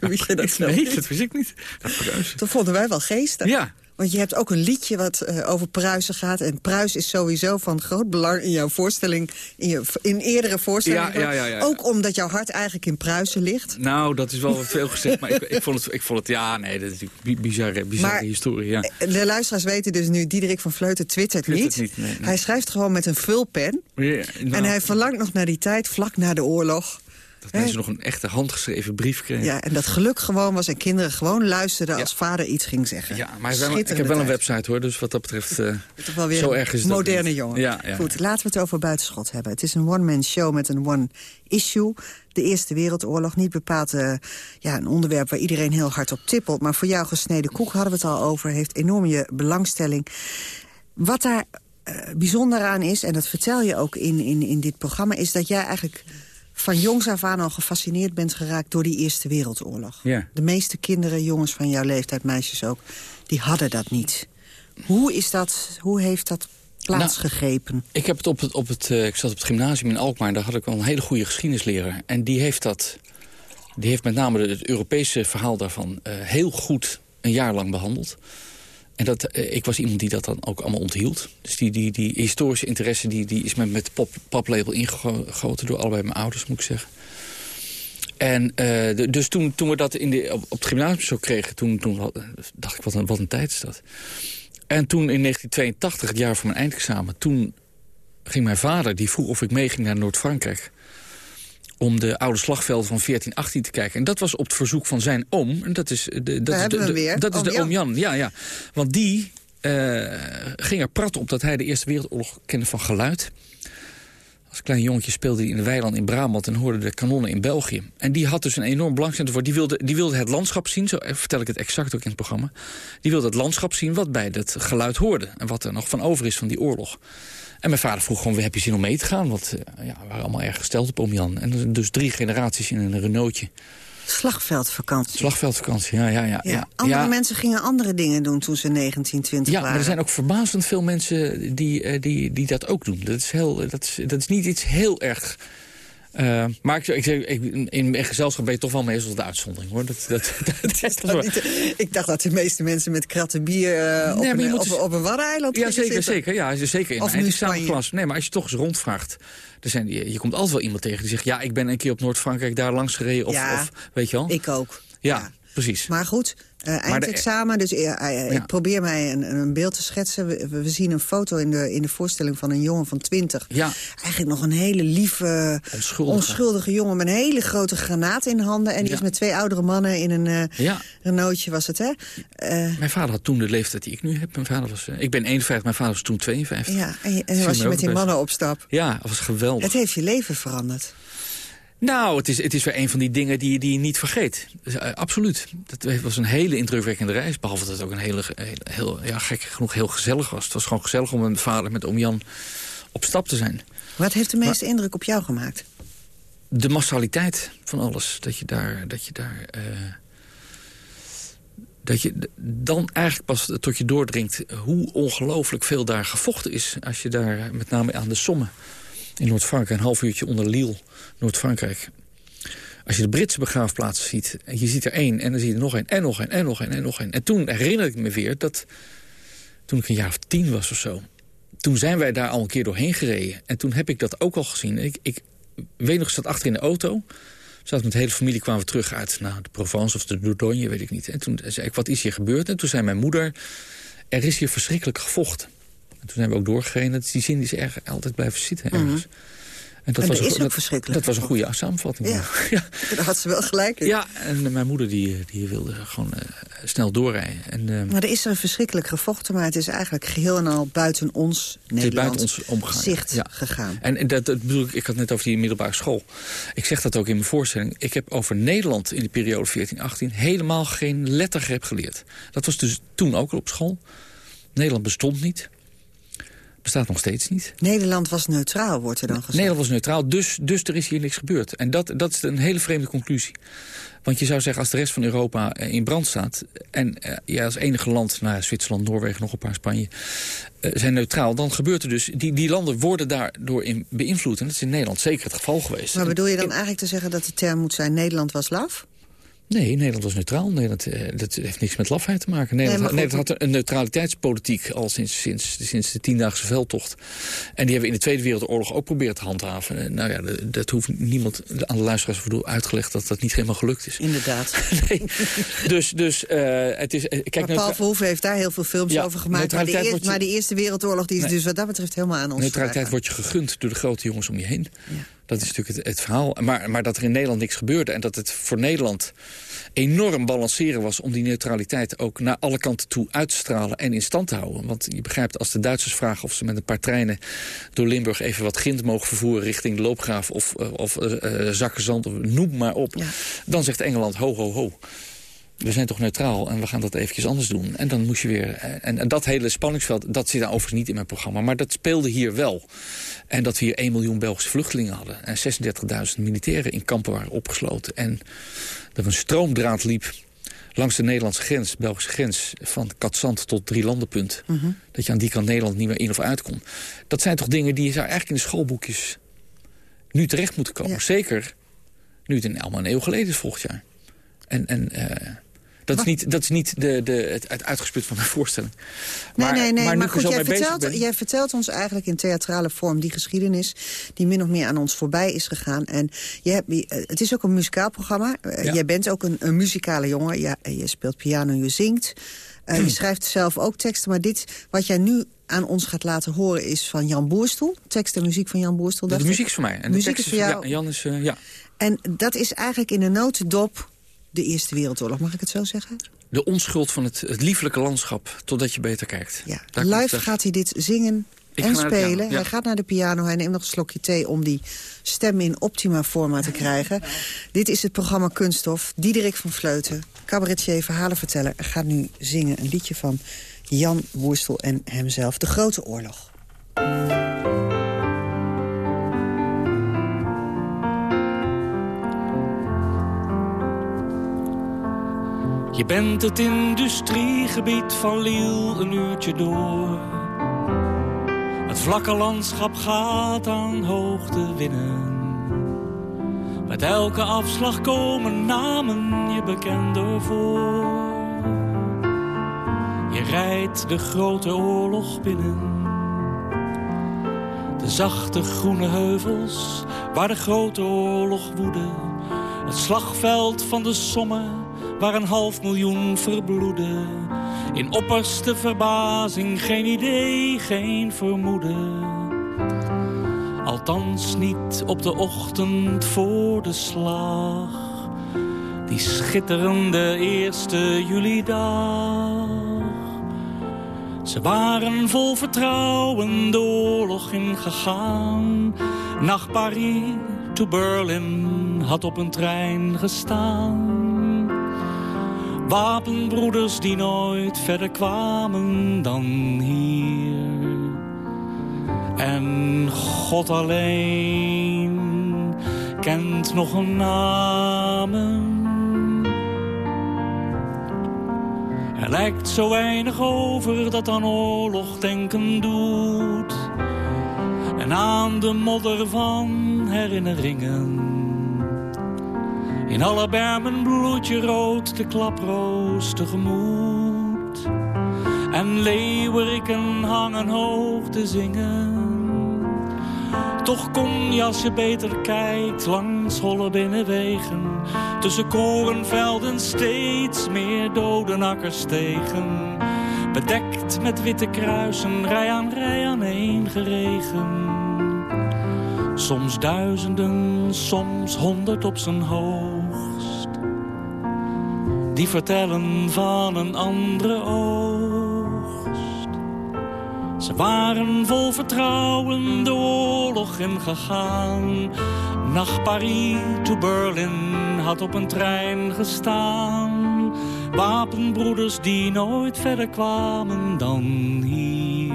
Je dat nee, dat wist ik niet. Dat, dat vonden wij wel geestig. Ja, want je hebt ook een liedje wat uh, over Pruisen gaat. En Pruis is sowieso van groot belang in jouw voorstelling. In, je, in eerdere voorstellingen. Ja, ja, ja, Ook omdat jouw hart eigenlijk in Pruisen ligt. Nou, dat is wel veel gezegd. maar ik, ik, vond het, ik vond het, ja, nee, dat is natuurlijk bizarre, bizarre maar, historie. Ja. De luisteraars weten dus nu, Diederik van Vleuten twittert niet. niet nee, nee. Hij schrijft gewoon met een vulpen. Nou, en hij verlangt nog naar die tijd, vlak na de oorlog Dat mensen nog een echte handgeschreven brief kregen. Ja, en dat geluk gewoon was en kinderen gewoon luisterden als vader iets ging zeggen. Ja, maar ik heb wel een website hoor, dus wat dat betreft uh, Toch wel weer zo erg is moderne jongen. Ja, ja, Goed, laten we het over buitenschot hebben. Het is een one-man show met een one-issue. De Eerste Wereldoorlog, niet bepaald uh, ja, een onderwerp waar iedereen heel hard op tippelt. Maar voor jou gesneden koek hadden we het al over, heeft enorme belangstelling. Wat daar uh, bijzonder aan is, en dat vertel je ook in, in, in dit programma... is dat jij eigenlijk van jongs af aan al gefascineerd bent geraakt door die Eerste Wereldoorlog. Ja. De meeste kinderen, jongens van jouw leeftijd, meisjes ook, die hadden dat niet. Hoe, is dat, hoe heeft dat plaatsgegrepen? Nou, ik, heb het op het, op het, uh, ik zat op het gymnasium in Alkmaar, daar had ik al een hele goede geschiedenisleraar. En die heeft, dat, die heeft met name het Europese verhaal daarvan uh, heel goed een jaar lang behandeld. En dat, eh, ik was iemand die dat dan ook allemaal onthield. Dus die, die, die historische interesse die, die is met, met pop, paplabel ingegoten door allebei mijn ouders, moet ik zeggen. En de, dus toen, toen we dat in de, op, het gymnasium zo kregen, toen, toen dacht ik, wat een, wat een tijd is dat. En toen in 1982, het jaar van mijn eindexamen... toen ging mijn vader, die vroeg of ik meeging naar Noord-Frankrijk om de oude slagvelden van 1418 te kijken. En dat was op het verzoek van zijn oom. En dat is de, dat is de, dat is de oom Jan. Ja, ja. Want die uh, ging er prat op dat hij de Eerste Wereldoorlog kende van geluid. Als klein jongetje speelde hij in de weiland in Brabant... en hoorde de kanonnen in België. En die had dus een enorm belangstelling voor. Die wilde, die wilde het landschap zien, zo vertel ik het exact ook in het programma. Die wilde het landschap zien wat bij dat geluid hoorde. En wat er nog van over is van die oorlog. En mijn vader vroeg gewoon, heb je zin om mee te gaan? Want uh, ja, we waren allemaal erg gesteld op oom Jan. En dus drie generaties in een Renaultje. Slagveldvakantie. Slagveldvakantie, ja, ja, ja. ja. Andere mensen gingen andere dingen doen toen ze 19, 20 ja, waren. Ja, maar er zijn ook verbazend veel mensen die, uh, die, die dat ook doen. Dat is, heel, dat, is, dat is niet iets heel erg uh, maar ik, ik, ik, in mijn gezelschap ben je toch wel meestal de uitzondering, hoor. Dat, dat, dat, niet, ik dacht dat de meeste mensen met kratten bier uh, nee, op, een, op, op, een waddeneiland Ja, zeker, zitten. zeker. Ja, zeker in of mijn klas. Nee, maar als je toch eens rondvraagt... Er zijn, je, je komt altijd wel iemand tegen die zegt... ja, ik ben een keer op Noord-Frankrijk daar langs gereden. Of, ja, of, weet je wel? ik ook. ja. ja. Precies. Maar goed, uh, eindexamen, dus uh, uh, ik probeer mij een, een, beeld te schetsen. We, we, zien een foto in de, in de voorstelling van een jongen van 20. Ja. Eigenlijk nog een hele lieve, onschuldige, onschuldige jongen... met een hele grote granaat in handen. En die ja. is met twee oudere mannen in een ja. Renaultje, was het, hè? mijn vader had toen de leeftijd die ik nu heb. Mijn vader was, ik ben 51, mijn vader was toen 52. Ja, en, en was je met die mannen op stap. Ja, dat was geweldig. Het heeft je leven veranderd. Nou, het is, het is weer een van die dingen die, die je niet vergeet. Dus, uh, absoluut. Dat was een hele indrukwekkende reis. Behalve dat het ook een hele, heel, ja, gek genoeg heel gezellig was. Het was gewoon gezellig om met mijn vader, met oom Jan, op stap te zijn. Wat heeft de meeste maar, indruk op jou gemaakt? De massaliteit van alles. Dat je daar... Dat je daar uh, dat je dan eigenlijk pas tot je doordringt hoe ongelooflijk veel daar gevochten is. Als je daar met name aan de sommen in Noord-Frankrijk, een half uurtje onder Lille, Noord-Frankrijk. Als je de Britse begraafplaatsen ziet, en je ziet er één... en dan zie je er nog één, en nog één, en nog één, en nog één. En toen herinner ik me weer dat, toen ik een jaar of tien was of zo... toen zijn wij daar al een keer doorheen gereden. En toen heb ik dat ook al gezien. Ik, ik weet nog, zat achter in de auto... Zat met de hele familie kwamen we terug uit nou, de Provence of de Dordogne, weet ik niet. En toen zei ik, wat is hier gebeurd? En toen zei mijn moeder, er is hier verschrikkelijk gevochten. En toen zijn we ook doorgegaan. Dat die zin die is erg altijd blijven zitten ergens. Mm -hmm. En dat, en was, een, dat, dat was een goede samenvatting. Ja, ja. daar had ze wel gelijk in. Ja, en mijn moeder die, die wilde gewoon uh, snel doorrijden. En, uh, maar er is er verschrikkelijk gevochten, maar het is eigenlijk geheel en al buiten ons Nederland buiten ons omgegaan, zicht ja. gegaan. En dat, dat bedoel ik, ik had net over die middelbare school. Ik zeg dat ook in mijn voorstelling. Ik heb over Nederland in de periode 14-18 helemaal geen lettergreep geleerd. Dat was dus toen ook al op school. Nederland bestond niet bestaat nog steeds niet. Nederland was neutraal, wordt er dan gezegd. Nederland was neutraal, dus, dus er is hier niks gebeurd. En dat, dat is een hele vreemde conclusie. Want je zou zeggen, als de rest van Europa in brand staat... en uh, ja, als enige land, nou, Zwitserland, Noorwegen, nog een paar Spanje... Uh, zijn neutraal, dan gebeurt er dus... Die, die landen worden daardoor in beïnvloed. En dat is in Nederland zeker het geval geweest. Maar bedoel je dan eigenlijk te zeggen dat de term moet zijn... Nederland was laf? Nee, Nederland was neutraal. Nederland, uh, dat heeft niks met lafheid te maken. Nederland, nee, Nederland had een neutraliteitspolitiek al sinds, sinds, sinds de tiendaagse veldtocht. En die hebben we in de Tweede Wereldoorlog ook proberen te handhaven. Uh, nou ja, dat, hoeft niemand aan de luisteraars bedoel, uitgelegd dat dat niet helemaal gelukt is. Inderdaad. nee. Dus, dus uh, het is... kijk, maar Paul Verhoeven heeft daar heel veel films ja, over gemaakt. Maar de, eerste, maar de Eerste Wereldoorlog die is nee. dus wat dat betreft helemaal aan ons Neutraliteit wordt je gegund door de grote jongens om je heen. Ja. Dat is natuurlijk het, het, verhaal. Maar, maar dat er in Nederland niks gebeurde... en dat het voor Nederland enorm balanceren was... om die neutraliteit ook naar alle kanten toe uit te stralen en in stand te houden. Want je begrijpt, als de Duitsers vragen of ze met een paar treinen... door Limburg even wat grind mogen vervoeren richting de Loopgraaf... of, eh, of uh, zakken zand, of noem maar op... dan zegt Engeland ho, ho, ho we zijn toch neutraal en we gaan dat eventjes anders doen. En dan moest je weer... En, en dat hele spanningsveld, dat zit daar overigens niet in mijn programma. Maar dat speelde hier wel. En dat we hier 1 miljoen Belgische vluchtelingen hadden. En 36.000 militairen in kampen waren opgesloten. En dat een stroomdraad liep langs de Nederlandse grens, Belgische grens... van Katzand tot Drielandenpunt. Mm Dat je aan die kant Nederland niet meer in of uit kon. Dat zijn toch dingen die je zou eigenlijk in de schoolboekjes nu terecht moeten komen. Zeker nu het in allemaal een eeuw geleden is volgend jaar. En, en uh, dat is niet, dat is niet de, de, het, het uitgesput van de voorstelling. Maar, nee, nee, nee. Maar, maar goed, jij vertelt, jij vertelt ons eigenlijk in theatrale vorm die geschiedenis... die min of meer aan ons voorbij is gegaan. En je hebt, het is ook een muzikaal programma. Eh, jij bent ook een, een muzikale jongen. Ja, je speelt piano, je zingt. Uh, je schrijft zelf ook teksten. Maar dit, wat jij nu aan ons gaat laten horen is van Jan Boerstoel. Tekst en muziek van Jan Boerstoel. De, de muziek is voor mij. En de muziek is voor jou. Ja, Jan is, uh, ja. En dat is eigenlijk in een notendop de Eerste Wereldoorlog, mag ik het zo zeggen? De onschuld van het, het lieflijke landschap, totdat je beter kijkt. Ja. Live gaat hij dit zingen en spelen. Hij gaat naar de piano, hij neemt nog een slokje thee... om die stem in optima forma te krijgen. Dit is het programma Kunststof. Diederik van Vleuten, cabaretier, verhalenverteller... gaat nu zingen een liedje van Jan Woerstel en hemzelf. De Grote Oorlog. Je bent het industriegebied van Liel een uurtje door. Het vlakke landschap gaat aan hoogte winnen. Met elke afslag komen namen je bekender voor. Je rijdt de grote oorlog binnen. De zachte groene heuvels waar de grote oorlog woedde. Het slagveld van de Somme waar een half miljoen verbloeden. In opperste verbazing, geen idee, geen vermoeden. Althans niet op de ochtend voor de slag. Die schitterende eerste julidag. Ze waren vol vertrouwen de oorlog ingegaan. Nach Paris to Berlin had op een trein gestaan. Wapenbroeders die nooit verder kwamen dan hier. En God alleen kent nog een namen. Er lijkt zo weinig over dat aan oorlog denken doet. En aan de modder van herinneringen in alle bermen bloedje rood de klaproos tegemoet. En leeuweriken hangen hoog te zingen. Toch kom je als je beter kijkt langs holle binnenwegen. Tussen korenvelden steeds meer dode akkers tegen. Bedekt met witte kruisen, rij aan rij aan één geregen. Soms duizenden, soms honderd op zijn hoogst. Die vertellen van een andere oogst. Ze waren vol vertrouwen de oorlog ingegaan. Nach Paris to Berlin had op een trein gestaan. Wapenbroeders die nooit verder kwamen dan hier.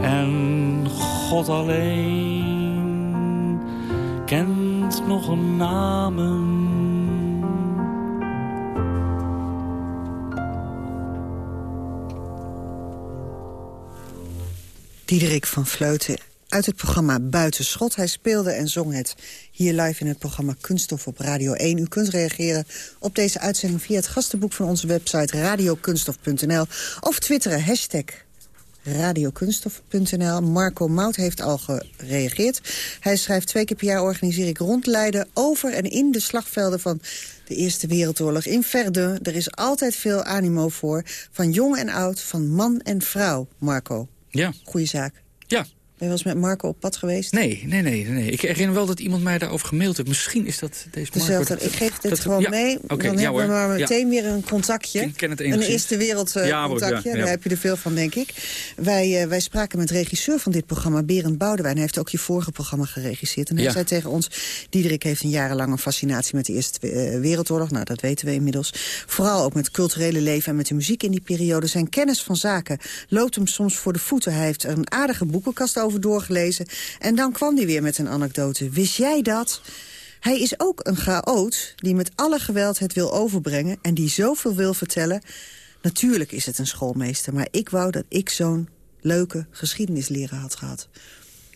En God alleen kent nog een namen. Diederik van Vleuten uit het programma Buitenschot. Hij speelde en zong het hier live in het programma Kunststof op Radio 1. U kunt reageren op deze uitzending via het gastenboek van onze website radiokunstof.nl of twitteren hashtag radiokunstof.nl. Marco Mout heeft al gereageerd. Hij schrijft twee keer per jaar organiseer ik rondleiden over en in de slagvelden van de Eerste Wereldoorlog in Verdun. Er is altijd veel animo voor, van jong en oud, van man en vrouw, Marco. Ja. Goeie zaak. Ja, je wel eens met Marco op pad geweest? Nee, nee, nee, nee. Ik herinner wel dat iemand mij daarover gemaild heeft. Misschien is dat deze Marco. ik geef dit gewoon mee. Okay, dan ja, hebben we maar meteen weer een contactje. Ik ken het een eerste wereld uh, ja, contactje. Daar heb je er veel van, denk ik. Wij, uh, wij spraken met regisseur van dit programma, Berend Boudewijn. Hij heeft ook je vorige programma geregisseerd. En hij zei tegen ons, Diederik heeft een jarenlange fascinatie met de Eerste uh, Wereldoorlog. Nou, dat weten we inmiddels. Vooral ook met het culturele leven en met de muziek in die periode. Zijn kennis van zaken loopt hem soms voor de voeten. Hij heeft een aardige boekenkast over doorgelezen. En dan kwam hij weer met een anekdote. Wist jij dat? Hij is ook een chaot die met alle geweld het wil overbrengen... en die zoveel wil vertellen. Natuurlijk is het een schoolmeester, maar ik wou dat ik zo'n leuke geschiedenisleraar had gehad.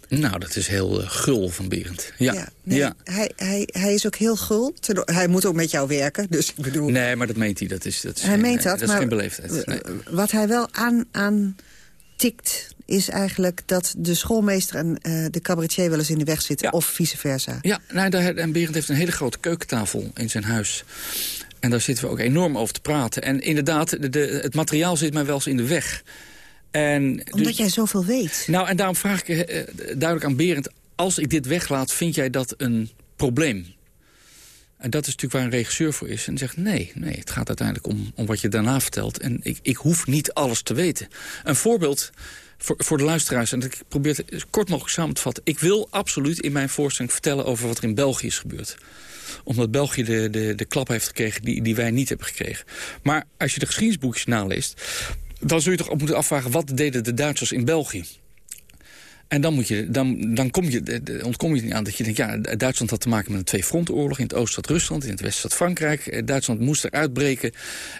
Nou, dat is heel uh, gul van Berend. Ja, ja, nee, ja. Hij, hij, hij is ook heel gul. Hij moet ook met jou werken, dus ik bedoel... Nee, maar dat meent hij. Dat is, dat is hij geen, meent dat, dat is geen beleefdheid. Nee. wat hij wel aan, aan tikt is eigenlijk dat de schoolmeester en uh, de cabaretier wel eens in de weg zitten. Ja. Of vice versa. Ja, nou, daar, en Berend heeft een hele grote keukentafel in zijn huis. En daar zitten we ook enorm over te praten. En inderdaad, de, de, het materiaal zit mij wel eens in de weg. En Omdat dus, jij zoveel weet. Nou, en daarom vraag ik uh, duidelijk aan Berend... als ik dit weglaat, vind jij dat een probleem? En dat is natuurlijk waar een regisseur voor is. En zegt, nee, nee het gaat uiteindelijk om, om wat je daarna vertelt. En ik, ik hoef niet alles te weten. Een voorbeeld voor, voor de luisteraars, en ik probeer het kort mogelijk samen te vatten. Ik wil absoluut in mijn voorstelling vertellen over wat er in België is gebeurd omdat België de, de, de klap heeft gekregen die, die wij niet hebben gekregen. Maar als je de geschiedenisboekjes naleest... dan zul je toch op moeten afvragen... wat deden de Duitsers in België? En dan, moet je, dan, dan kom je, ontkom je niet aan dat je denkt... ja, Duitsland had te maken met een twee-frontoorlog. In het oosten zat Rusland, in het westen zat Frankrijk. Duitsland moest er uitbreken.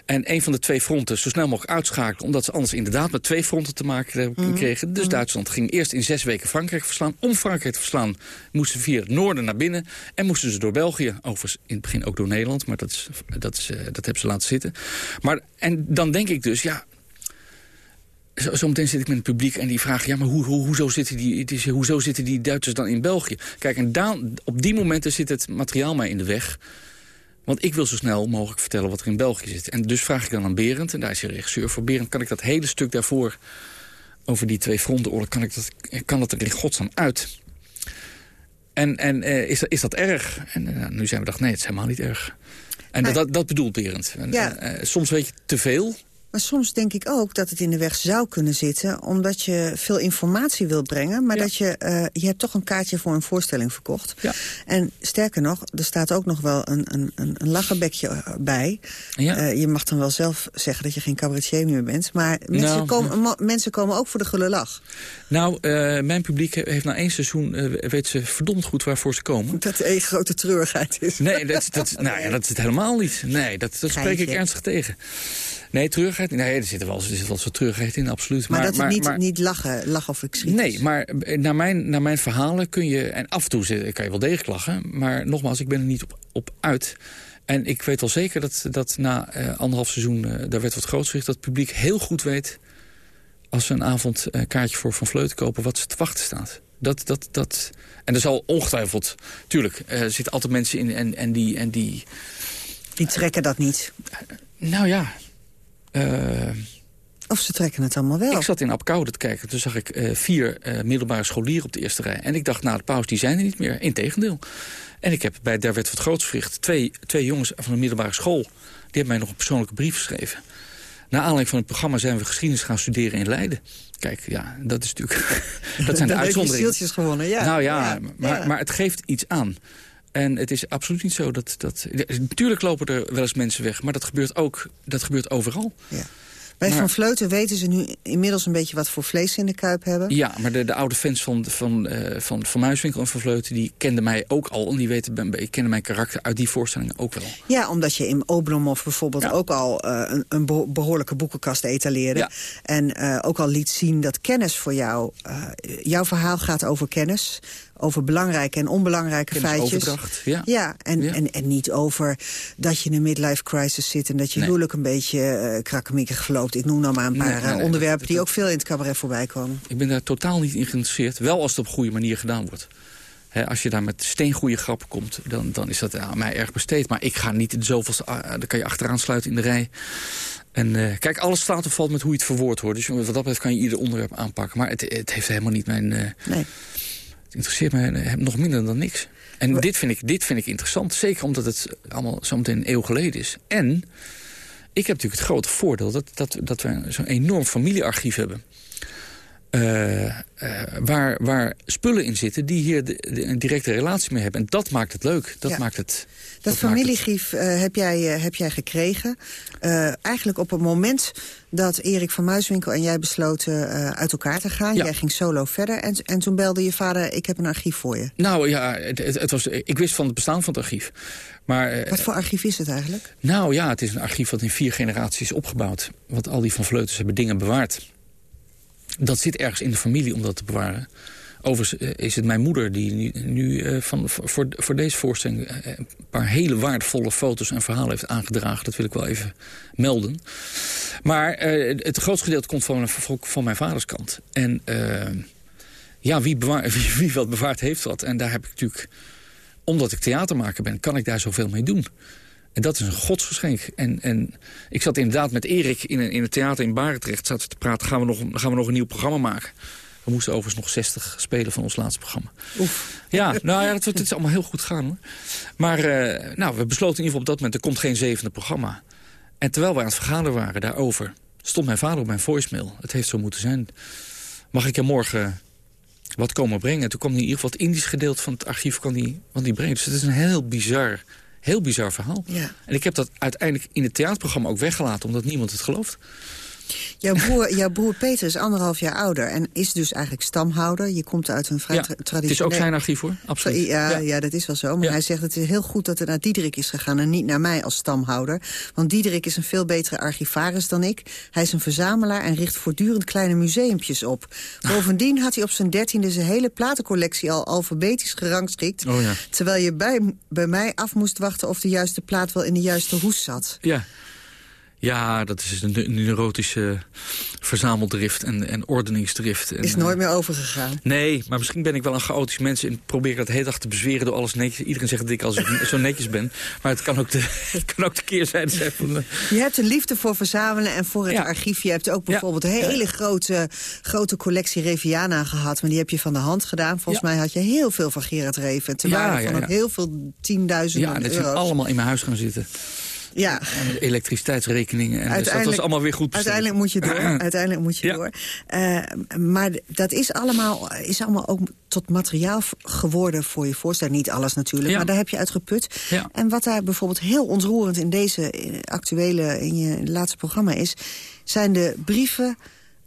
En een van de twee fronten zo snel mogelijk uitschakelen... omdat ze anders inderdaad met twee fronten te maken kregen. Dus Duitsland ging eerst in zes weken Frankrijk verslaan. Om Frankrijk te verslaan moesten ze via het noorden naar binnen... en moesten ze door België, overigens in het begin ook door Nederland... maar dat, is, dat, is, dat hebben ze laten zitten. Maar, en dan denk ik dus, ja, Zometeen zit ik met het publiek en die vragen... ja, maar hoe, hoe, hoezo, zitten die, is, hoezo zitten die Duitsers dan in België? Kijk, en daar, op die momenten zit het materiaal mij in de weg. Want ik wil zo snel mogelijk vertellen wat er in België zit. En dus vraag ik dan aan Berend, en daar is je regisseur voor... Berend, kan ik dat hele stuk daarvoor over die twee frontenoorlog... kan, ik dat, kan dat er in godsnaam uit? En, en uh, is, dat, is dat erg? En uh, nu zijn we dacht, nee, het is helemaal niet erg. En dat, dat, dat bedoelt Berend. En, ja. uh, soms weet je te veel... Maar soms denk ik ook dat het in de weg zou kunnen zitten... omdat je veel informatie wilt brengen... maar Ja. dat je... eh, je hebt toch een kaartje voor een voorstelling verkocht. Ja. En sterker nog, er staat ook nog wel een, een, een, een lachenbekje eh, bij. Ja. Eh, je mag dan wel zelf zeggen dat je geen cabaretier meer bent. Maar mensen, Nou, komen, mo- mensen komen ook voor de gulle lach. Nou, mijn publiek heeft na één seizoen... weet ze verdomd goed waarvoor ze komen. Dat één grote treurigheid is. Nee, dat, dat, nou ja, dat is het helemaal niet. Nee, dat, dat spreek ik ernstig tegen. Nee, treurigheid? Nee, er zit er wel, er zit wel zo'n treurigheid in, absoluut. Maar, dat het niet, maar- niet lachen, lachen of verdriet Nee, maar eh, naar mijn, naar mijn verhalen kun je... en af en toe kan je wel degelijk lachen... maar nogmaals, ik ben er niet op, op uit... En ik weet wel zeker dat, dat na eh, anderhalf seizoen... eh, daar werd wat groots dat het publiek heel goed weet... als ze een avond een kaartje voor Van Vleuten kopen... wat ze te wachten staat. Dat, dat, dat... En er zal ongetwijfeld... Tuurlijk, er zitten altijd mensen in en, en die... En die Die trekken dat niet. nou ja... eh, Of ze trekken het allemaal wel. Ik zat in Apkoude te kijken. Toen zag ik eh, vier eh, middelbare scholieren op de eerste rij. En ik dacht, nou, de pauze die zijn er niet meer. Integendeel. En ik heb bij Daar werd wat groots verricht. Twee, twee jongens van een middelbare school. Die hebben mij nog een persoonlijke brief geschreven. Na aanleiding van het programma zijn we geschiedenis gaan studeren in Leiden. Kijk, ja, dat is natuurlijk... dat zijn de uitzonderingen. zieltjes gewonnen, ja. Nou ja, Ja, maar, ja. maar het geeft iets aan. En het is absoluut niet zo dat... dat natuurlijk lopen er wel eens mensen weg. Maar dat gebeurt ook dat gebeurt overal. Bij Maar- Van Vleuten weten ze nu inmiddels een beetje wat voor vlees in de kuip hebben. Ja, maar de, de oude fans van, van, eh, van, van Muiswinkel en Van Vleuten... die kenden mij ook al. En die weten, kende mijn karakter uit die voorstellingen ook wel. Ja, omdat je in Oblomov bijvoorbeeld Ja. ook al eh, een, een beho- behoorlijke boekenkast etaleerde. Ja. En eh, ook al liet zien dat kennis voor jou... jouw verhaal gaat over kennis. Over belangrijke en onbelangrijke feitjes. Ja. Ja, en, Ja. En, en niet over dat je in een midlife crisis zit... en dat je Nee. huwelijk een beetje eh krakkemikkig verloopt. Ik noem nou maar een paar nee, eh, nee, onderwerpen... dat- die ook veel in het cabaret voorbij komen. Ik ben daar totaal niet in geïnteresseerd. Wel als het op een goede manier gedaan wordt. Als je daar met steengoede grappen komt, dan, dan is dat aan mij erg besteed. Maar ik ga niet in zoveelste... ah, dan kan je achteraan sluiten in de rij. En uh, kijk, alles staat of valt met hoe je het verwoord hoort. Dus wat dat betreft kan je ieder onderwerp aanpakken. Maar het, het heeft helemaal niet mijn... Uh, nee. Het interesseert mij nog minder dan niks. En dit vind, ik, dit vind ik interessant. Zeker omdat het allemaal zometeen een eeuw geleden is. En ik heb natuurlijk het grote voordeel dat, dat, dat we zo'n enorm familiearchief hebben. Uh, uh, waar, waar spullen in zitten die hier de, de, een directe relatie mee hebben. En dat maakt het leuk. Dat Ja. maakt het... Dat familiegrief eh, heb, jij, eh, heb jij gekregen. Eh, eigenlijk op het moment dat Erik van Muiswinkel en jij besloten eh, uit elkaar te gaan. Ja. Jij ging solo verder en, en toen belde je vader... ik heb een archief voor je. Nou ja, het, het, het was, ik wist van het bestaan van het archief. Maar, eh, Wat voor archief is het eigenlijk? Nou ja, het is een archief wat in vier generaties is opgebouwd. Want al die van Vleutens hebben dingen bewaard. Dat zit ergens in de familie om dat te bewaren. Overigens eh, is het mijn moeder die nu, nu eh, van, voor, voor deze voorstelling... eh, een paar hele waardevolle foto's en verhalen heeft aangedragen. Dat wil ik wel even melden. Maar het grootste gedeelte komt van, van, mijn vaders kant. En ja, wie, wie, wie wat bewaard heeft wat. En daar heb ik natuurlijk... Omdat ik theatermaker ben, kan ik daar zoveel mee doen. En dat is een godsgeschenk. En, en ik zat inderdaad met Erik in, een, in het theater in Barendrecht... zaten te praten, gaan we, nog, gaan we nog een nieuw programma maken? We moesten overigens nog 60 spelen van ons laatste programma. Oef. Ja, nou ja, dat, het is allemaal heel goed gaan. Hoor. Maar eh, nou, we besloten in ieder geval op dat moment... er komt geen zevende programma. En terwijl wij aan het vergaderen waren daarover... stond mijn vader op mijn voicemail. Het heeft zo moeten zijn. Mag ik je morgen wat komen brengen? En toen kwam hij in ieder geval het Indisch gedeelte van het archief kwam die, kwam die brengen. Dus het is een heel bizar, heel bizar verhaal. Ja. En ik heb dat uiteindelijk in het theaterprogramma ook weggelaten... omdat niemand het gelooft. Jouw broer, jouw broer Peter is anderhalf jaar ouder en is dus eigenlijk stamhouder. Je komt uit een vrij Ja, tra- het traditioneel... is ook zijn archief hoor, absoluut. Ja, ja. Ja. dat is wel zo. Maar Ja. hij zegt het is heel goed dat het naar Diederik is gegaan... en niet naar mij als stamhouder. Want Diederik is een veel betere archivaris dan ik. Hij is een verzamelaar en richt voortdurend kleine museumpjes op. Bovendien had hij op zijn dertiende zijn hele platencollectie... al alfabetisch gerangschikt. Oh ja. Terwijl je bij, bij mij af moest wachten... of de juiste plaat wel in de juiste hoes zat. Ja. Ja, dat is een, neurotische verzameldrift en, en ordeningsdrift. En, Is nooit meer overgegaan. Nee, maar misschien ben ik wel een chaotisch mens... en probeer ik dat de hele dag te bezweren door alles netjes... Iedereen zegt dat ik als ik zo netjes ben. Maar het kan ook de, het kan ook de keerzijde zijn van... de- Je hebt een liefde voor verzamelen en voor het Ja. archief. Je hebt ook bijvoorbeeld een hele grote, grote collectie Reviana gehad. Maar die heb je van de hand gedaan. Volgens Ja. mij had je heel veel van Gerard Reven. Ter Ja, waarde ja, van ja. ook heel veel tienduizenden Ja, en dat euro's. zijn allemaal in mijn huis gaan zitten. Ja, En de elektriciteitsrekeningen. En dus dat was allemaal weer goed uiteindelijk moet je door. uiteindelijk moet je Ja. door. Eh, maar dat is allemaal, is allemaal ook tot materiaal geworden voor je voorstel. Niet alles natuurlijk, Ja. maar daar heb je uit geput. Ja. En wat daar bijvoorbeeld heel ontroerend in deze actuele, in je laatste programma is... zijn de brieven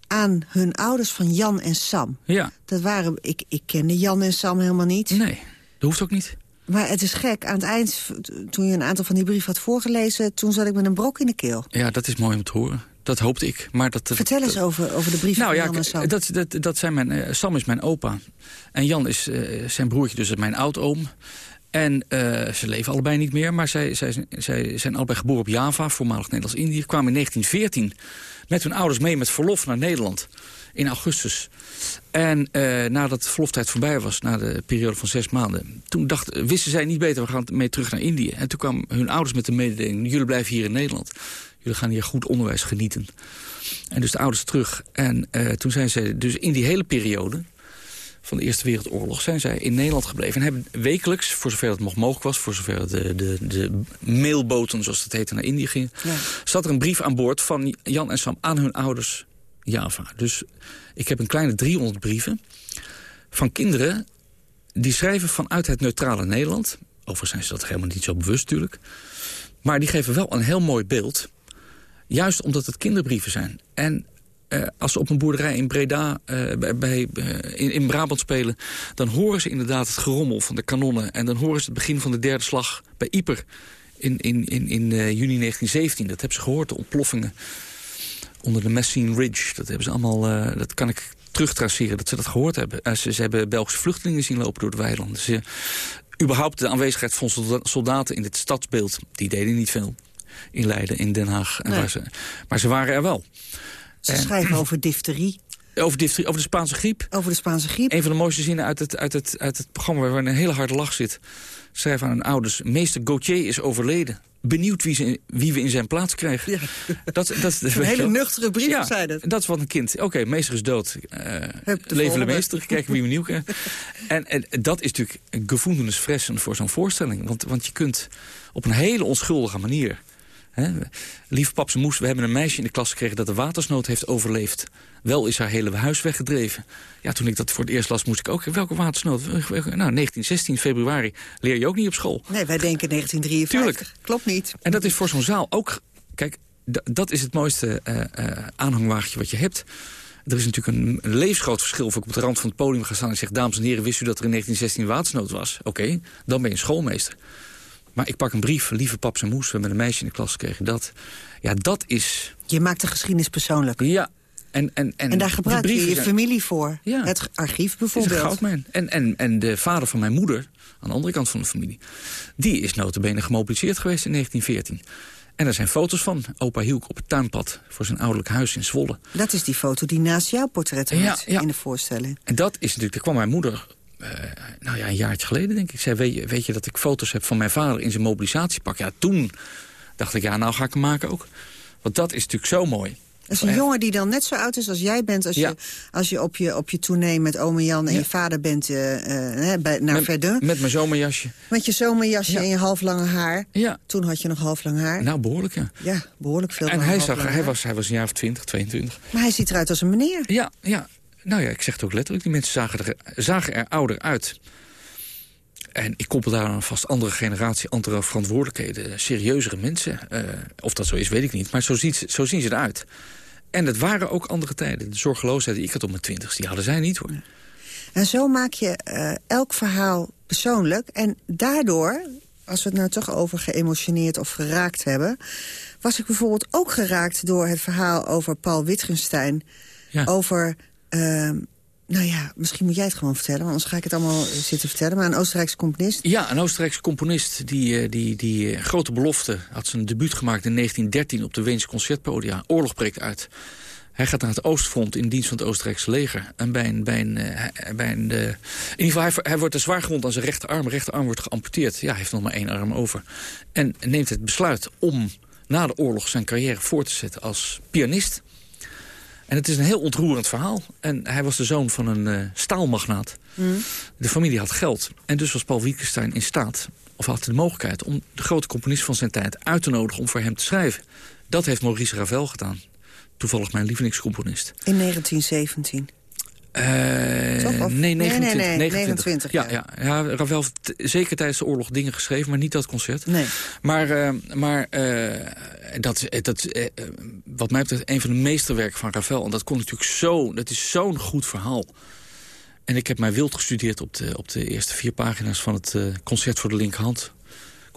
aan hun ouders van Jan en Sam. Ja, Dat waren, ik, ik kende Jan en Sam helemaal niet. nee, dat hoeft ook niet. Maar het is gek, aan het eind, toen je een aantal van die brieven had voorgelezen... toen zat ik met een brok in de keel. Ja, dat is mooi om te horen. Dat hoopte ik. Maar dat, Vertel eens over, over de brieven Nou van ja, Jan en Sam. dat, dat, dat zijn mijn, eh, Sam is mijn opa. En Jan is eh, zijn broertje, dus mijn oudoom. En eh, ze leven allebei niet meer, maar zij, zij, zij zijn allebei geboren op Java, voormalig Nederlands-Indië. Kwamen in 1914 met hun ouders mee met verlof naar Nederland in augustus. En eh, nadat de verloftijd voorbij was, na de periode van zes maanden... toen dacht, wisten zij niet beter, we gaan mee terug naar Indië. En toen kwamen hun ouders met de mededeling... jullie blijven hier in Nederland. Jullie gaan hier goed onderwijs genieten. En dus de ouders terug. En eh, toen zijn ze dus in die hele periode van de Eerste Wereldoorlog... zijn zij in Nederland gebleven. En hebben wekelijks, voor zover het nog mogelijk was... voor zover de, de, de mailboten, zoals dat heette, naar Indië gingen... Ja. zat er een brief aan boord van Jan en Sam aan hun ouders Java. Dus ik heb een kleine 300 brieven van kinderen... die schrijven vanuit het neutrale Nederland. Overigens zijn ze dat helemaal niet zo bewust natuurlijk. Maar die geven wel een heel mooi beeld... Juist omdat het kinderbrieven zijn. En eh, als ze op een boerderij in Breda, eh, bij, eh, in, in Brabant spelen... dan horen ze inderdaad het gerommel van de kanonnen. En dan horen ze het begin van de derde slag bij Ieper in, in, in, in juni 1917. Dat hebben ze gehoord, de ontploffingen onder de Messine Ridge. Dat, hebben ze allemaal, eh, dat kan ik terugtraceren, dat ze dat gehoord hebben. Eh, ze, ze hebben Belgische vluchtelingen zien lopen door de weilanden. Ze, überhaupt de aanwezigheid van solda- soldaten in dit stadsbeeld... die deden niet veel in Leiden, in Den Haag. En Nee. waar ze, maar ze waren er wel. Ze En- schrijven over difterie. Over, diphtherie- over de Spaanse griep. Over de Spaanse griep. Een van de mooiste zinnen uit het, uit het, uit het programma... waar een hele harde lach zit. Schrijf aan hun ouders. Meester Gauthier is overleden. Benieuwd wie, ze, wie we in zijn plaats krijgen. Dat, dat, dat, Een hele nuchtere brief ja, zei dat. dat is wat een kind. Oké, meester is dood. Uh, de leven de meester. Kijken wie we nieuw krijgen. en, en dat is natuurlijk een gevoelens fressen voor zo'n voorstelling. Want, want je kunt op een hele onschuldige manier... Hè, lieve paps moes, we hebben een meisje in de klas gekregen... dat de watersnood heeft overleefd. Wel is haar hele huis weggedreven. Ja, toen ik dat voor het eerst las, moest ik ook... Welke watersnood? Nou, 1916 februari leer je ook niet op school. Nee, wij denken 1953. Tuurlijk. Klopt niet. En dat is voor zo'n zaal ook... Kijk, dat is het mooiste uh, uh, aanhangwagentje wat je hebt. Er is natuurlijk een, een levensgroot verschil of ik op de rand van het podium ga staan... en zeg, dames en heren, wist u dat er in 1916 watersnood was? Oké, okay, dan ben je schoolmeester. Maar ik pak een brief, lieve paps en moes, we hebben een meisje in de klas gekregen. Dat, ja, dat is... Je maakt de geschiedenis persoonlijk. Ja, en, en, en, en daar gebruik je je familie voor. Ja. Het archief bijvoorbeeld. Het is goudmijn. En, en, en de vader van mijn moeder, aan de andere kant van de familie... die is notabene gemobiliseerd geweest in 1914. En er zijn foto's van opa Hielk op het tuinpad... voor zijn ouderlijk huis in Zwolle. Dat is die foto die naast jouw portret hangt ja, ja. in de voorstelling. En dat is natuurlijk... Daar kwam mijn moeder uh, nou ja, een jaartje geleden, denk ik. Zei, weet je, weet je dat ik foto's heb van mijn vader in zijn mobilisatiepak? Ja, toen dacht ik, ja, nou ga ik hem maken ook. Want dat is natuurlijk zo mooi. Dat is een jongen die dan net zo oud is als jij bent... als, Ja. je, als je op je, op je tournee met ome Jan en Ja. je vader bent eh, eh, bij, naar met, Verdun. met mijn zomerjasje. Met je zomerjasje Ja. en je halflange haar. Ja. Toen had je nog halflang haar. Nou, behoorlijk, ja. Ja, behoorlijk veel En hij, zag, hij, was, hij was een jaar of 20, 22. Maar hij ziet eruit als een meneer. Ja, ja. Nou ja, ik zeg het ook letterlijk. Die mensen zagen er, zagen er ouder uit. En ik koppel daar aan vast andere generatie, andere verantwoordelijkheden. Serieuzere mensen. Eh, of dat zo is, weet ik niet. Maar zo, ziet, zo zien ze eruit. En het waren ook andere tijden. De zorgeloosheid die ik had op mijn twintigste, die hadden zij niet hoor. En zo maak je eh, elk verhaal persoonlijk. En daardoor, als we het nou toch over geëmotioneerd of geraakt hebben... was ik bijvoorbeeld ook geraakt door het verhaal over Paul Wittgenstein. Ja. Over, nou ja, misschien moet jij het gewoon vertellen... want anders ga ik het allemaal eh, zitten vertellen. Maar een Oostenrijkse componist. Ja, een Oostenrijkse componist die, eh, die, die eh, grote belofte had zijn debuut gemaakt in 1913 op de Weense Concertpodia. Oorlog breekt uit. Hij gaat naar het Oostfront in dienst van het Oostenrijkse leger. En bij een... Bij een, bij een in ieder geval, hij, hij wordt er zwaar gewond aan zijn rechterarm. rechterarm wordt geamputeerd. Ja, hij heeft nog maar één arm over. En neemt het besluit om na de oorlog zijn carrière voor te zetten als pianist. En het is een heel ontroerend verhaal. En hij was de zoon van een eh, staalmagnaat. De familie had geld. En dus was Paul Wittgenstein in staat, of had de mogelijkheid... om de grote componist van zijn tijd uit te nodigen om voor hem te schrijven. Dat heeft Maurice Ravel gedaan. Toevallig mijn lievelingscomponist. In 1917. Of- nee, nee, 29. nee, 29, ja, ja. ja. Ravel heeft zeker tijdens de oorlog dingen geschreven, maar niet dat concert. Nee. Maar, eh, maar eh, dat, is- dat, wat mij betreft een van de meesterwerken van Ravel. En dat kon natuurlijk zo, dat is zo'n goed verhaal. En ik heb mij wild gestudeerd op de, op de eerste vier pagina's van het concert voor de linkerhand.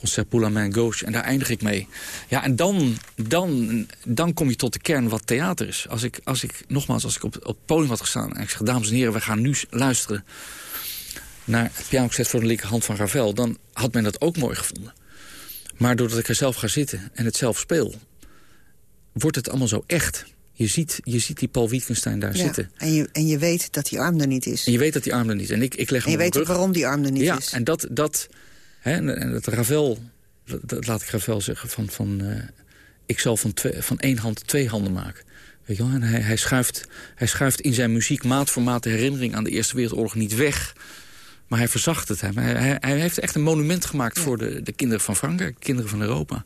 Concert main gauche. En daar eindig ik mee. Ja, en dan, dan, dan kom je tot de kern wat theater is. Als ik, als ik nogmaals, als ik op, op het podium had gestaan... en ik zeg, dames en heren, we gaan nu luisteren... naar het pianoconcert voor de linkerhand van Ravel... dan had men dat ook mooi gevonden. Maar doordat ik er zelf ga zitten en het zelf speel... wordt het allemaal zo echt. Je ziet, je ziet die Paul Wittgenstein daar Ja. zitten. En, je, en je weet dat die arm er niet is. En je weet dat die arm er niet is. En ik, ik leg En hem je op weet ook mijn waarom die arm er niet ja, is. en dat, dat, hè, en- en dat Ravel, dat, dat laat ik Ravel zeggen, van, van eh, ik zal van, twee, van één hand twee handen maken. Weet je wel? En hij, hij, schuift, hij schuift in zijn muziek maat voor maat de herinnering aan de Eerste Wereldoorlog niet weg. Maar hij verzacht het. Hij, hij, hij heeft echt een monument gemaakt voor de, de kinderen van Frankrijk, de kinderen van Europa.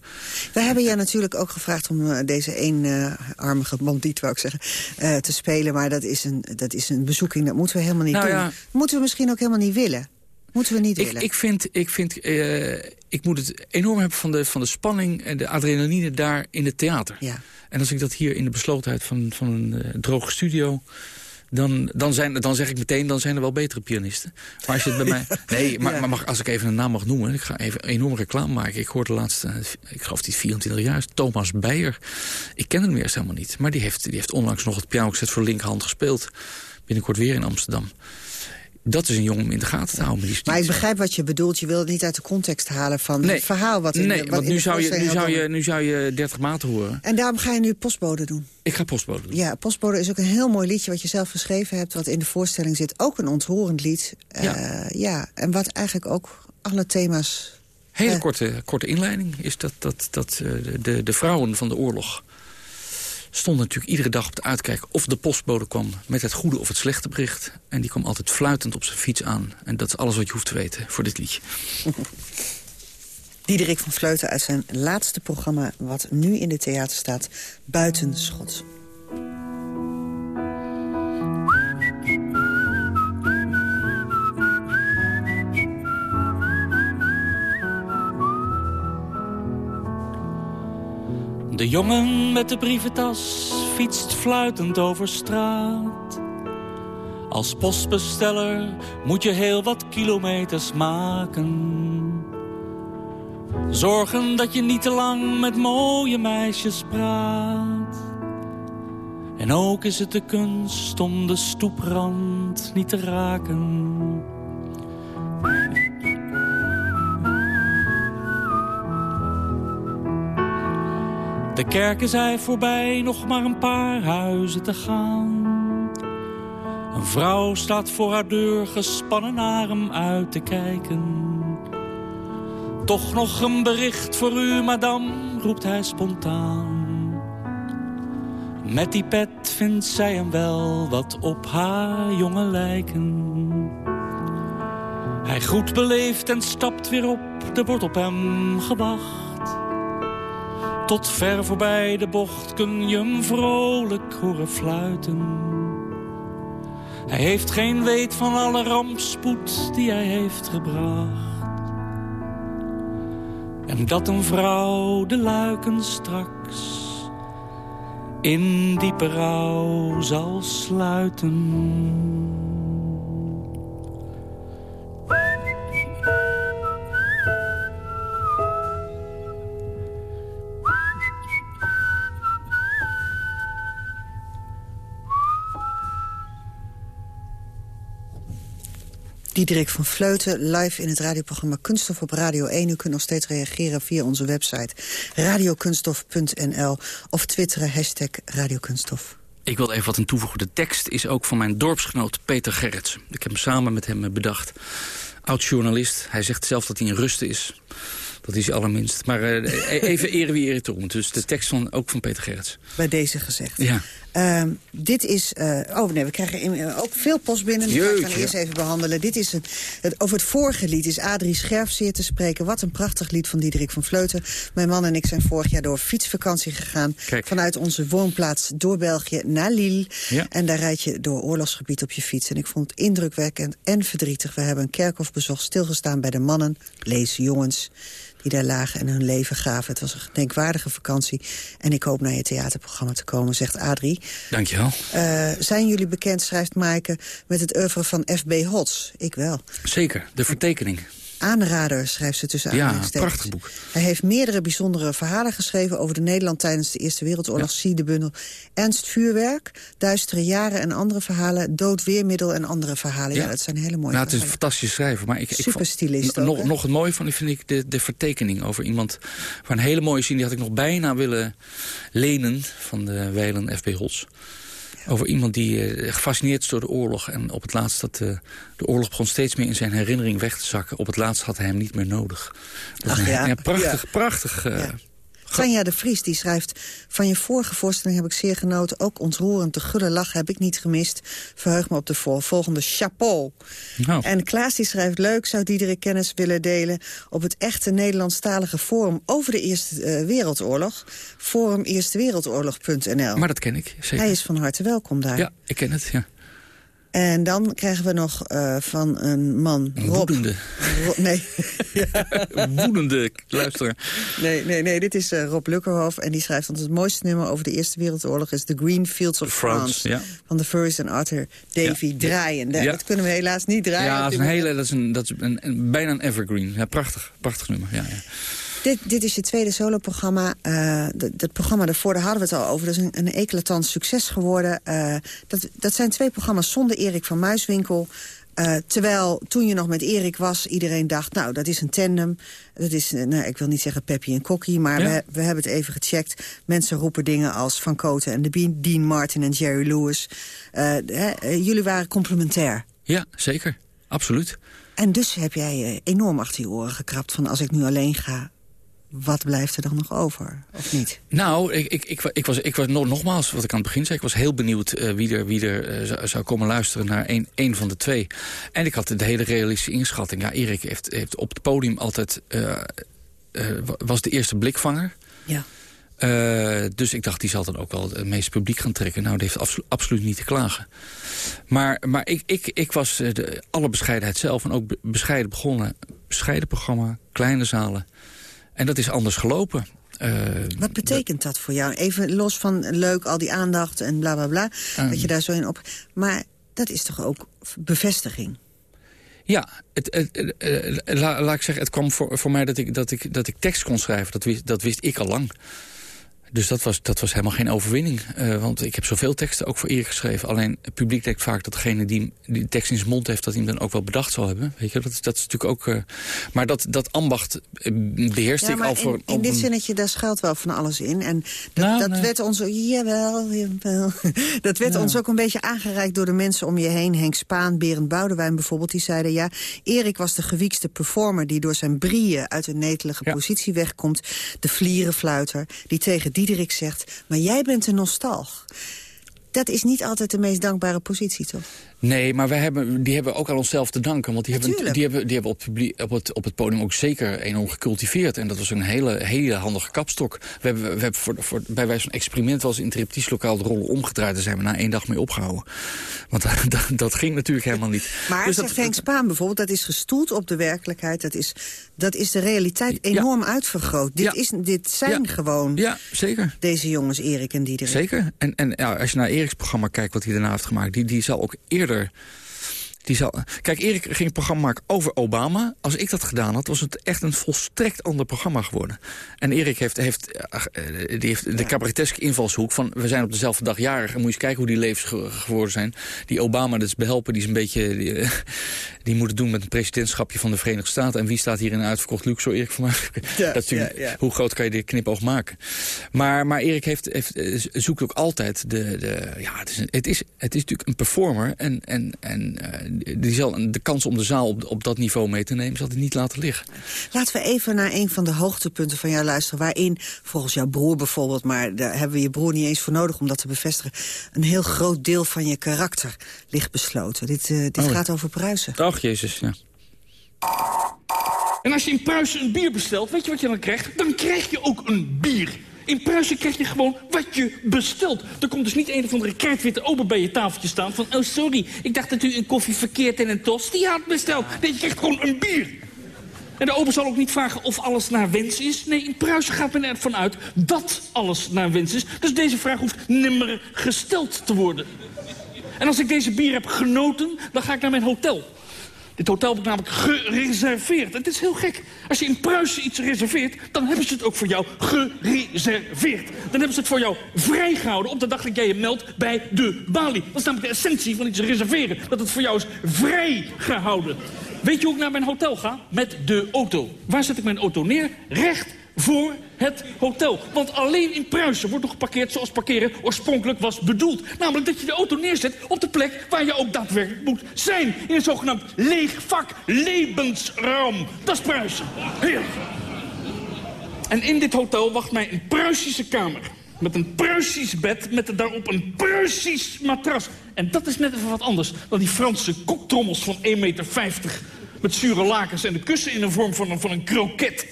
We hebben jou natuurlijk ook gevraagd om eh, deze eenarmige bandiet, wou ik zeggen, eh, te spelen. Maar dat is, een, dat is een bezoeking, dat moeten we helemaal niet Nou doen. ja. Moeten we misschien ook helemaal niet willen. Moeten we niet Ik, willen. ik vind, ik, vind eh, ik moet het enorm hebben van de, van de spanning en de adrenaline daar in het theater. Ja. En als ik dat hier in de beslotenheid van, van een eh, droge studio... Dan, dan, zijn, dan zeg ik meteen, dan zijn er wel betere pianisten. Maar als je het bij mij... Nee, maar, Ja. maar mag, als ik even een naam mag noemen... ik ga even enorm reclame maken. Ik hoorde laatst, eh, ik geloof die 24 jaar is, Thomas Beyer. Ik ken hem eerst helemaal niet. Maar die heeft, die heeft onlangs nog het pianoconcert voor linkerhand gespeeld. Binnenkort weer in Amsterdam. Dat is een jongen om in de gaten te houden. Die, Maar ik begrijp wat je bedoelt. Je wil het niet uit de context halen van Nee. het verhaal. Wat in nee, wat want in nu zou, je, nu, zou je, nu zou je 30 maten horen. En daarom ga je nu postbode doen. Ik ga postbode doen. Ja, postbode is ook een heel mooi liedje wat je zelf geschreven hebt. Wat in de voorstelling zit. Ook een ontroerend lied. Ja. Eh, ja. En wat eigenlijk ook alle thema's... Hele eh, korte, korte inleiding is dat, dat, dat eh, de, de vrouwen van de oorlog... stonden natuurlijk iedere dag op de uitkijk of de postbode kwam... met het goede of het slechte bericht. En die kwam altijd fluitend op zijn fiets aan. En dat is alles wat je hoeft te weten voor dit liedje. Diederik van Vleuten uit zijn laatste programma... wat nu in de theater staat, Buitenschot. De jongen met de brieventas fietst fluitend over straat. Als postbesteller moet je heel wat kilometers maken. Zorgen dat je niet te lang met mooie meisjes praat. En ook is het de kunst om de stoeprand niet te raken. De kerk is hij voorbij, nog maar een paar huizen te gaan. Een vrouw staat voor haar deur, gespannen hem uit te kijken. Toch nog een bericht voor u, madame, roept hij spontaan. Met die pet vindt zij hem wel wat op haar jongen lijken. Hij groet beleefd en stapt weer op, er wordt op hem gewacht. Tot ver voorbij de bocht kun je hem vrolijk horen fluiten. Hij heeft geen weet van alle rampspoed die hij heeft gebracht. En dat een vrouw de luiken straks in diepe rouw zal sluiten. Diederik van Vleuten, live in het radioprogramma Kunststof op Radio 1. U kunt nog steeds reageren via onze website radiokunststof.nl of twitteren hashtag radiokunststof. Ik wil even wat aan toevoegen. De tekst is ook van mijn dorpsgenoot Peter Gerrits. Ik heb hem samen met hem eh, bedacht. Oud-journalist. Hij zegt zelf dat hij in rusten is. Dat is hij allerminst. Maar eh, e- even ere wie ere toe moet. Dus de tekst van, ook van Peter Gerrits. Bij deze gezegd. Ja. Ehm, dit is... eh, oh nee, we krijgen in- eh, ook veel post binnen. Die ga ik dan Jeetje. eerst even behandelen. Dit is het, het, over het vorige lied is Adrie Scherfzeer te spreken. Wat een prachtig lied van Diederik van Vleuten. Mijn man en ik zijn vorig jaar door fietsvakantie gegaan. Kijk. Vanuit onze woonplaats door België naar Lille. Ja. En daar rijd je door oorlogsgebied op je fiets. En ik vond het indrukwekkend en verdrietig. We hebben een kerkhof bezocht, stilgestaan bij de mannen. Lees jongens die daar lagen en hun leven gaven. Het was een gedenkwaardige vakantie. En ik hoop naar je theaterprogramma te komen, zegt Adrie. Dankjewel. Eh, zijn jullie bekend, schrijft Maaike, met het oeuvre van F.B. Hots? Ik wel. Zeker. De vertekening. Aanrader, schrijft ze tussen Ja, aanhalingstekens. prachtig boek. Hij heeft meerdere bijzondere verhalen geschreven... over de Nederland tijdens de Eerste Wereldoorlog. Zie de bundel Ernst Vuurwerk, Duistere Jaren en andere verhalen... Dood Weermiddel en andere verhalen. Ja, Ja. dat zijn hele mooie Nou, het is een fantastische schrijver. Maar ik, ik ook, nog, nog het mooie van vind ik de, de vertekening over iemand... waar een hele mooie zin, die had ik nog bijna willen lenen... van de Weilen F.B. Hols. Over iemand die eh, gefascineerd is door de oorlog. En op het laatst dat eh, de oorlog begon steeds meer in zijn herinnering weg te zakken. Op het laatst had hij hem niet meer nodig. Dat Ach ja, prachtig, ja. prachtig. eh, Ja. Tanja de Vries die schrijft... van je vorige voorstelling heb ik zeer genoten. Ook ontroerend, de gulle lach heb ik niet gemist. Verheug me op de vol- volgende chapeau. nou, En Klaas die schrijft... leuk, zou Diederik kennis willen delen... op het echte Nederlandstalige forum over de Eerste eh, Wereldoorlog. Forum eerstewereldoorlog.nl. maar dat ken ik, zeker. Hij is van harte welkom daar. Ja, ik ken het, ja. En dan krijgen we nog eh, van een man, Rob. woedende, nee. woedende luisteraar. Nee, nee, nee, dit is eh, Rob Lukkerhoff. En die schrijft, want het mooiste nummer over de Eerste Wereldoorlog... is The Green Fields of France, France. ja. Van de Furries en Arthur Davy Ja. draaien. Dat- Ja. Dat kunnen we helaas niet draaien. Ja, dat is een hele, dat is, een, dat is een, een- bijna een evergreen. Ja, prachtig, prachtig nummer. Ja, ja. Dit, dit is je tweede soloprogramma. Eh dat, programma daarvoor, daar hadden we het al over. Dat is een, een eclatant succes geworden. Eh, dat, dat zijn twee programma's zonder Erik van Muiswinkel. Uh, terwijl toen je nog met Erik was, iedereen dacht... nou, dat is een tandem. Dat is, uh, nou, ik wil niet zeggen Peppy en Kokkie... maar Ja. we, we hebben het even gecheckt. Mensen roepen dingen als Van Koten en de Bean... Dean Martin en Jerry Lewis. Uh, hè, uh, jullie waren complementair. Ja, zeker. Absoluut. En dus heb jij uh, enorm achter je oren gekrapt... van als ik nu alleen ga, wat blijft er dan nog over, of niet? Nou, ik, ik, ik, ik was, ik was nog, nogmaals, wat ik aan het begin zei... ik was heel benieuwd uh, wie er, wie er uh, zou, zou komen luisteren naar een, een van de twee. En ik had de hele realistische inschatting. Ja, Erik heeft, heeft op het podium altijd... Uh, was de eerste blikvanger. Ja. Uh, dus ik dacht, die zal dan ook wel het meeste publiek gaan trekken. Nou, die heeft absolu absoluut niet te klagen. Maar, maar ik, ik, ik was de, alle bescheidenheid zelf en ook bescheiden begonnen. Bescheiden programma, kleine zalen. En dat is anders gelopen. Uh, Wat betekent dat voor jou? Even los van leuk, al die aandacht en bla bla bla. Um, dat je daar zo in op... Maar dat is toch ook bevestiging? Ja, het, het, het, het, la, laat ik zeggen, het kwam voor, voor mij dat ik, dat, ik, dat ik tekst kon schrijven. Dat wist, dat wist ik al lang. Dus dat was, dat was helemaal geen overwinning. Uh, want ik heb zoveel teksten ook voor Erik geschreven. Alleen het publiek denkt vaak dat degene die die de tekst in zijn mond heeft... dat hij hem dan ook wel bedacht zal hebben. Weet je, dat is, dat is natuurlijk ook... Uh, maar dat, dat ambacht beheerste ja, ik al voor... In, in dit zinnetje, daar schuilt wel van alles in. En dat, nou, dat nee. werd ons... Jawel, jawel. Dat werd Nou. ons ook een beetje aangereikt door de mensen om je heen. Henk Spaan, Berend Boudewijn bijvoorbeeld. Die zeiden, ja, Erik was de gewiekste performer... die door zijn brieën uit een netelige Ja. positie wegkomt. De vlierenfluiter, die tegen Diederik zegt... maar jij bent een nostalg. Dat is niet altijd de meest dankbare positie, toch? Nee, maar wij hebben, die hebben we ook aan onszelf te danken. Want die hebben, die hebben, die hebben op, het publiek, op, het, op het podium ook zeker enorm gecultiveerd. En dat was een hele, hele handige kapstok. We hebben, we hebben voor, voor, bij wijze van experiment wel eens in het repetitielokaal de rollen omgedraaid. Daar zijn we na één dag mee opgehouden. Want dat, dat ging natuurlijk helemaal niet. Maar Dus zegt Henk Spaan bijvoorbeeld, dat is gestoeld op de werkelijkheid. Dat is, dat is de realiteit enorm uitvergroot. Dit, Ja. is, dit zijn Ja. gewoon Ja, zeker. deze jongens, Erik en Diederik. Zeker. En, en ja, als je naar Eriks programma kijkt, wat hij daarna heeft gemaakt... die, die zal ook eerder... eerder. Die zal, kijk, Erik ging een programma maken over Obama. Als ik dat gedaan had, was het echt een volstrekt ander programma geworden. En Erik heeft, heeft, ach, eh, die heeft de cabareteske invalshoek van... we zijn op dezelfde dag jarig en moet je eens kijken hoe die levens ge- geworden zijn. Die Obama, dat is behelpen, die is een beetje... Die, eh, die moet het doen met een presidentschapje van de Verenigde Staten. En wie staat hier in een uitverkocht Luxor, Erik van? Ja, dat ja, ja. Hoe groot kan je dit knipoog maken? Maar, maar Erik heeft, heeft, eh, zoekt ook altijd de... de ja, het, is een, het, is, het is natuurlijk een performer. En, en, en die zal de kans om de zaal op, op dat niveau mee te nemen... zal hij niet laten liggen. Laten we even naar een van de hoogtepunten van jou luisteren... waarin, volgens jouw broer bijvoorbeeld... maar daar hebben we je broer niet eens voor nodig om dat te bevestigen... een heel groot deel van je karakter ligt besloten. Dit, eh, dit Oh. gaat over Pruisen. Ach, jezus, ja. En als je in Pruisen een bier bestelt, weet je wat je dan krijgt? Dan krijg je ook een bier. In Pruisen krijg je gewoon wat je bestelt. Er komt dus niet een of andere krijtwitte ober bij je tafeltje staan van... oh, sorry, ik dacht dat u een koffie verkeerd en een tosti had besteld. Nee, je krijgt gewoon een bier. En de ober zal ook niet vragen of alles naar wens is. Nee, in Pruisen gaat men ervan uit dat alles naar wens is. Dus deze vraag hoeft nimmer gesteld te worden. En als ik deze bier heb genoten, dan ga ik naar mijn hotel. Dit hotel ik namelijk gereserveerd. Het is heel gek. Als je in Pruisen iets reserveert, dan hebben ze het ook voor jou gereserveerd. Dan hebben ze het voor jou vrijgehouden op de dag dat jij je meldt bij de balie. Dat is namelijk de essentie van iets reserveren. Dat het voor jou is vrijgehouden. Weet je hoe ik naar mijn hotel ga? Met de auto. Waar zet ik mijn auto neer? Recht voor het hotel. Want alleen in Pruisen wordt nog geparkeerd zoals parkeren oorspronkelijk was bedoeld. Namelijk dat je de auto neerzet op de plek waar je ook daadwerkelijk moet zijn. In een zogenaamd leeg vak, levensruim. Dat is Pruisen. Heerlijk. En in dit hotel wacht mij een Pruisische kamer. Met een Pruisisch bed, met daarop een Pruisisch matras. En dat is net even wat anders dan die Franse koktrommels van 1,50 meter. Met zure lakens en de kussen in de vorm van een, van een kroket.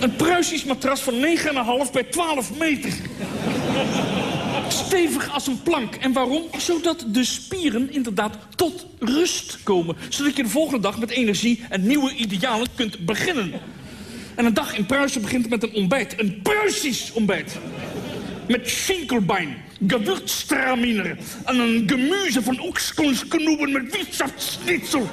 Een Pruisisch matras van 9,5 bij 12 meter. Stevig als een plank. En waarom? Zodat de spieren inderdaad tot rust komen. Zodat je de volgende dag met energie en nieuwe idealen kunt beginnen. En een dag in Pruisen begint met een ontbijt. Een Pruisisch ontbijt. Met schinkelbein, gewürztraminer en een gemüse van oekskonstknoepen met wirtschaftsschnitzel.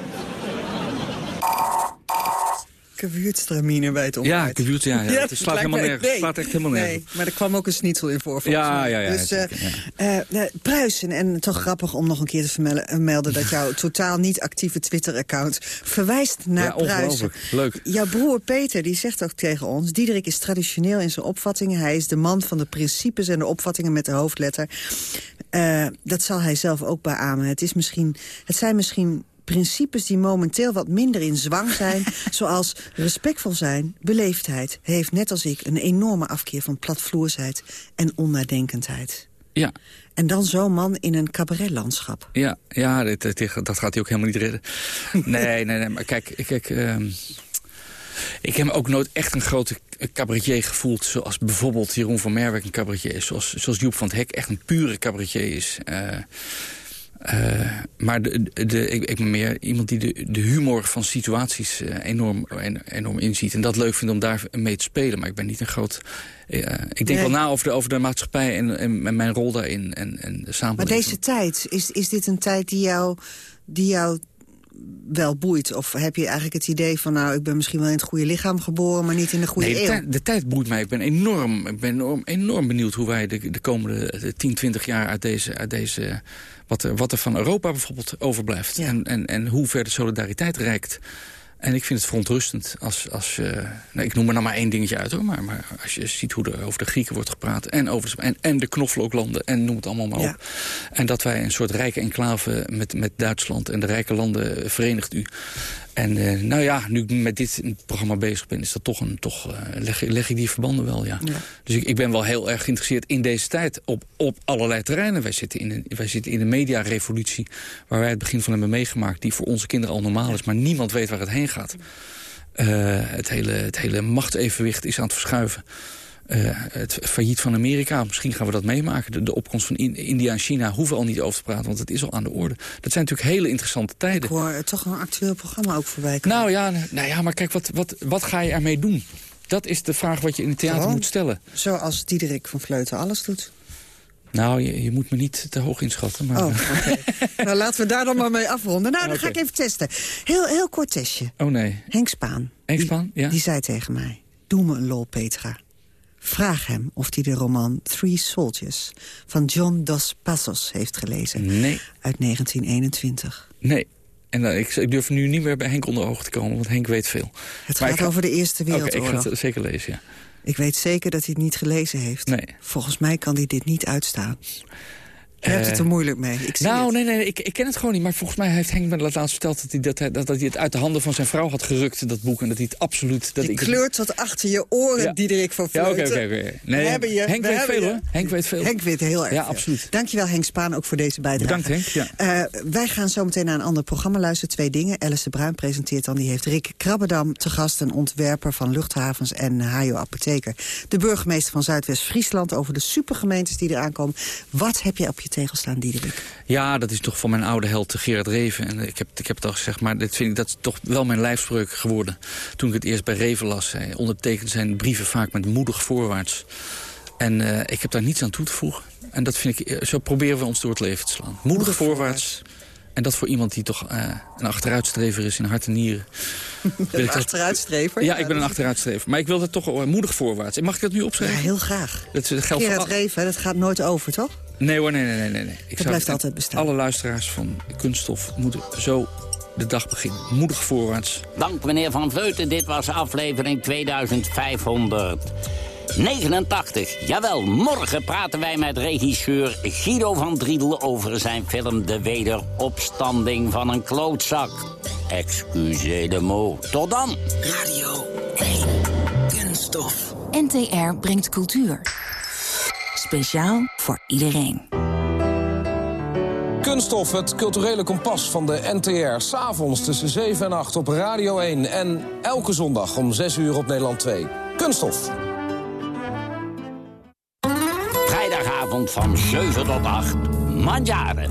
Gewürztramine bij het ontbijt. Ja, gewürz, ja. ja. het slaat, helemaal nergens, nee. slaat echt helemaal nergens. Nee, maar er kwam ook een schnitzel in voor. Ja, ja, ja, Dus, ja. eh, Pruisen, en toch grappig om nog een keer te vermelden, melden... dat jouw totaal niet actieve Twitter-account verwijst naar Ja, Pruisen. Leuk. Jouw broer Peter die zegt ook tegen ons... Diederik is traditioneel in zijn opvattingen. Hij is de man van de principes en de opvattingen met de hoofdletter. Dat zal hij zelf ook beamen. Het, is misschien, het zijn misschien principes die momenteel wat minder in zwang zijn... zoals respectvol zijn, beleefdheid. Heeft net als ik een enorme afkeer van platvloersheid en onnadenkendheid. Ja, En dan zo'n man in een cabaretlandschap. Ja, ja dit, dit- dat gaat hij ook helemaal niet redden. Nee, nee, nee. Maar kijk, kijk ehm, ik heb ook nooit echt een grote cabaretier gevoeld... zoals bijvoorbeeld Jeroen van Merwijk een cabaretier is. Zoals, zoals Joep van het Hek echt een pure cabaretier is. Eh, eh, maar de, de, ik, ik ben meer iemand die de, de humor van situaties eh, enorm, en, enorm inziet. En dat leuk vindt om daar mee te spelen. Maar ik ben niet een groot... eh, ik denk Nee. wel na over de, over de maatschappij en, en, en mijn rol daarin. En, en de Maar samenleving. deze tijd, is, is dit een tijd die jou, die jou wel boeit? Of heb je eigenlijk het idee van... nou, ik ben misschien wel in het goede lichaam geboren... maar niet in de goede nee, de, eeuw? de tijd boeit mij. Ik ben enorm, ik ben enorm, enorm benieuwd hoe wij de, de komende eh, 10, 20 jaar uit deze... Uit deze wat, er, wat er van Europa bijvoorbeeld overblijft. En, en, en hoe ver de solidariteit reikt. En ik vind het verontrustend als... als nou, ik noem er nou maar één dingetje uit hoor. Maar, maar als je ziet hoe er over de Grieken wordt gepraat... en, over, en, en de knoflooklanden en noem het allemaal maar op. En dat wij een soort rijke enclave met, met Duitsland... en de rijke landen verenigt u. En eh, nou ja, nu ik met dit programma bezig ben... is dat toch een, toch, eh, leg, leg ik die verbanden wel, ja. Dus ik, ik ben wel heel erg geïnteresseerd in deze tijd... op, op allerlei terreinen. Wij zitten, in een, wij zitten in een mediarevolutie... waar wij het begin van hebben meegemaakt... die voor onze kinderen al normaal is, maar niemand weet waar het heen gaat. Eh, het, hele, het hele machtevenwicht is aan het verschuiven. Eh, het failliet van Amerika, misschien gaan we dat meemaken. De, de opkomst van In- India en China hoeven we al niet over te praten... want het is al aan de orde. Dat zijn natuurlijk hele interessante tijden. Ik hoor eh, toch een actueel programma ook voorbij komen. Nou ja, nou ja maar kijk, wat, wat, wat ga je ermee doen? Dat is de vraag wat je in het theater Gewoon. moet stellen. Zoals Diederik van Vleuten alles doet. Nou, je, je moet me niet te hoog inschatten. Maar... Oh, nou, laten we daar dan maar mee afronden. Nou, dan ga ik even testen. Heel, heel kort testje. Oh nee. Henk Spaan. Henk Spaan, ja. Die zei tegen mij, doe me een lol, Petra. Vraag hem of hij de roman Three Soldiers van John Dos Passos heeft gelezen. Nee. Uit 1921. Nee. En eh, ik, ik durf nu niet meer bij Henk onder ogen te komen, want Henk weet veel. Het Maar gaat ga- over de Eerste Oké, ik Wereldoorlog. ga het zeker lezen, ja. Ik weet zeker dat hij het niet gelezen heeft. Nee. Volgens mij kan hij dit niet uitstaan. Je hebt het Eh, er moeilijk mee. Ik zie nou, het. nee, nee, ik, ik ken het gewoon niet. Maar volgens mij heeft Henk me laatst verteld dat hij, dat, hij- dat, dat hij het uit de handen van zijn vrouw had gerukt, dat boek. En dat hij het absoluut... Dat Je ik het- kleurt tot achter je oren, Ja. Diederik van Ja, oké, Vleuten. oké, oké. Nee, we hebben je. Henk we weet veel, hoor. Henk weet veel. Henk weet heel erg Ja, absoluut. Dankjewel Henk Spaan ook voor deze bijdrage. Bedankt, Henk. Ja. Eh, wij gaan zo meteen naar een ander programma luisteren. Twee dingen. Alice de Bruin presenteert dan. Die heeft Rick Krabbedam te gast. Een ontwerper van luchthavens en Hajo Apotheker. De burgemeester van Zuidwest-Friesland over de supergemeentes die eraan komen. Wat heb je op je tegel staan, Diederik? Ja, dat is toch van mijn oude held Gerard Reven. En ik heb, ik heb het al gezegd, maar dit vind ik, dat is toch wel mijn lijfspreuk geworden. Toen ik het eerst bij Reven las. Hij ondertekent zijn brieven vaak met moedig voorwaarts. En eh, ik heb daar niets aan toe te voegen. En dat vind ik, eh, zo proberen we ons door het leven te slaan. Moedig, voorwaarts. En dat voor iemand die toch eh, een achteruitstrever is in hart en nieren. Een achteruitstrever? Ja, ik ben een achteruitstrever. Maar ik wil dat toch eh, moedig voorwaarts. Mag ik dat nu opschrijven? Ja, heel graag. Dat geldt Gerard Reven, dat gaat nooit over, toch? Nee hoor, nee, nee, nee. nee. Ik zou- blijft altijd bestaan. Alle luisteraars van Kunststof moeten zo de dag beginnen. Moedig voorwaarts. Dank meneer Van Vleuten, dit was aflevering 2589. Jawel, morgen praten wij met regisseur Guido van Driedel... over zijn film De Wederopstanding van een klootzak. Excusez de mot. Tot dan. Radio 1. Kunststof. NTR brengt cultuur. Speciaal voor iedereen. Kunststof, het culturele kompas van de NTR. S'avonds tussen 7 en 8 op Radio 1. En elke zondag om 6 uur op Nederland 2. Kunststof. Vrijdagavond van 7 tot 8. Mandjaren.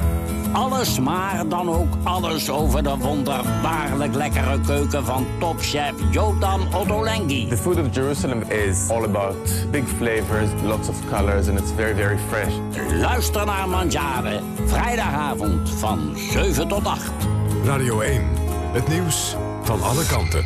Alles, maar dan ook alles over de wonderbaarlijk lekkere keuken van topchef Jotam Ottolenghi. The food of Jerusalem is all about big flavors, lots of colors, and it's very, very fresh. Luister naar Mandjaren. Vrijdagavond van 7 tot 8. Radio 1. Het nieuws van alle kanten.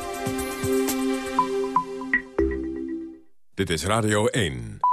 Dit is Radio 1.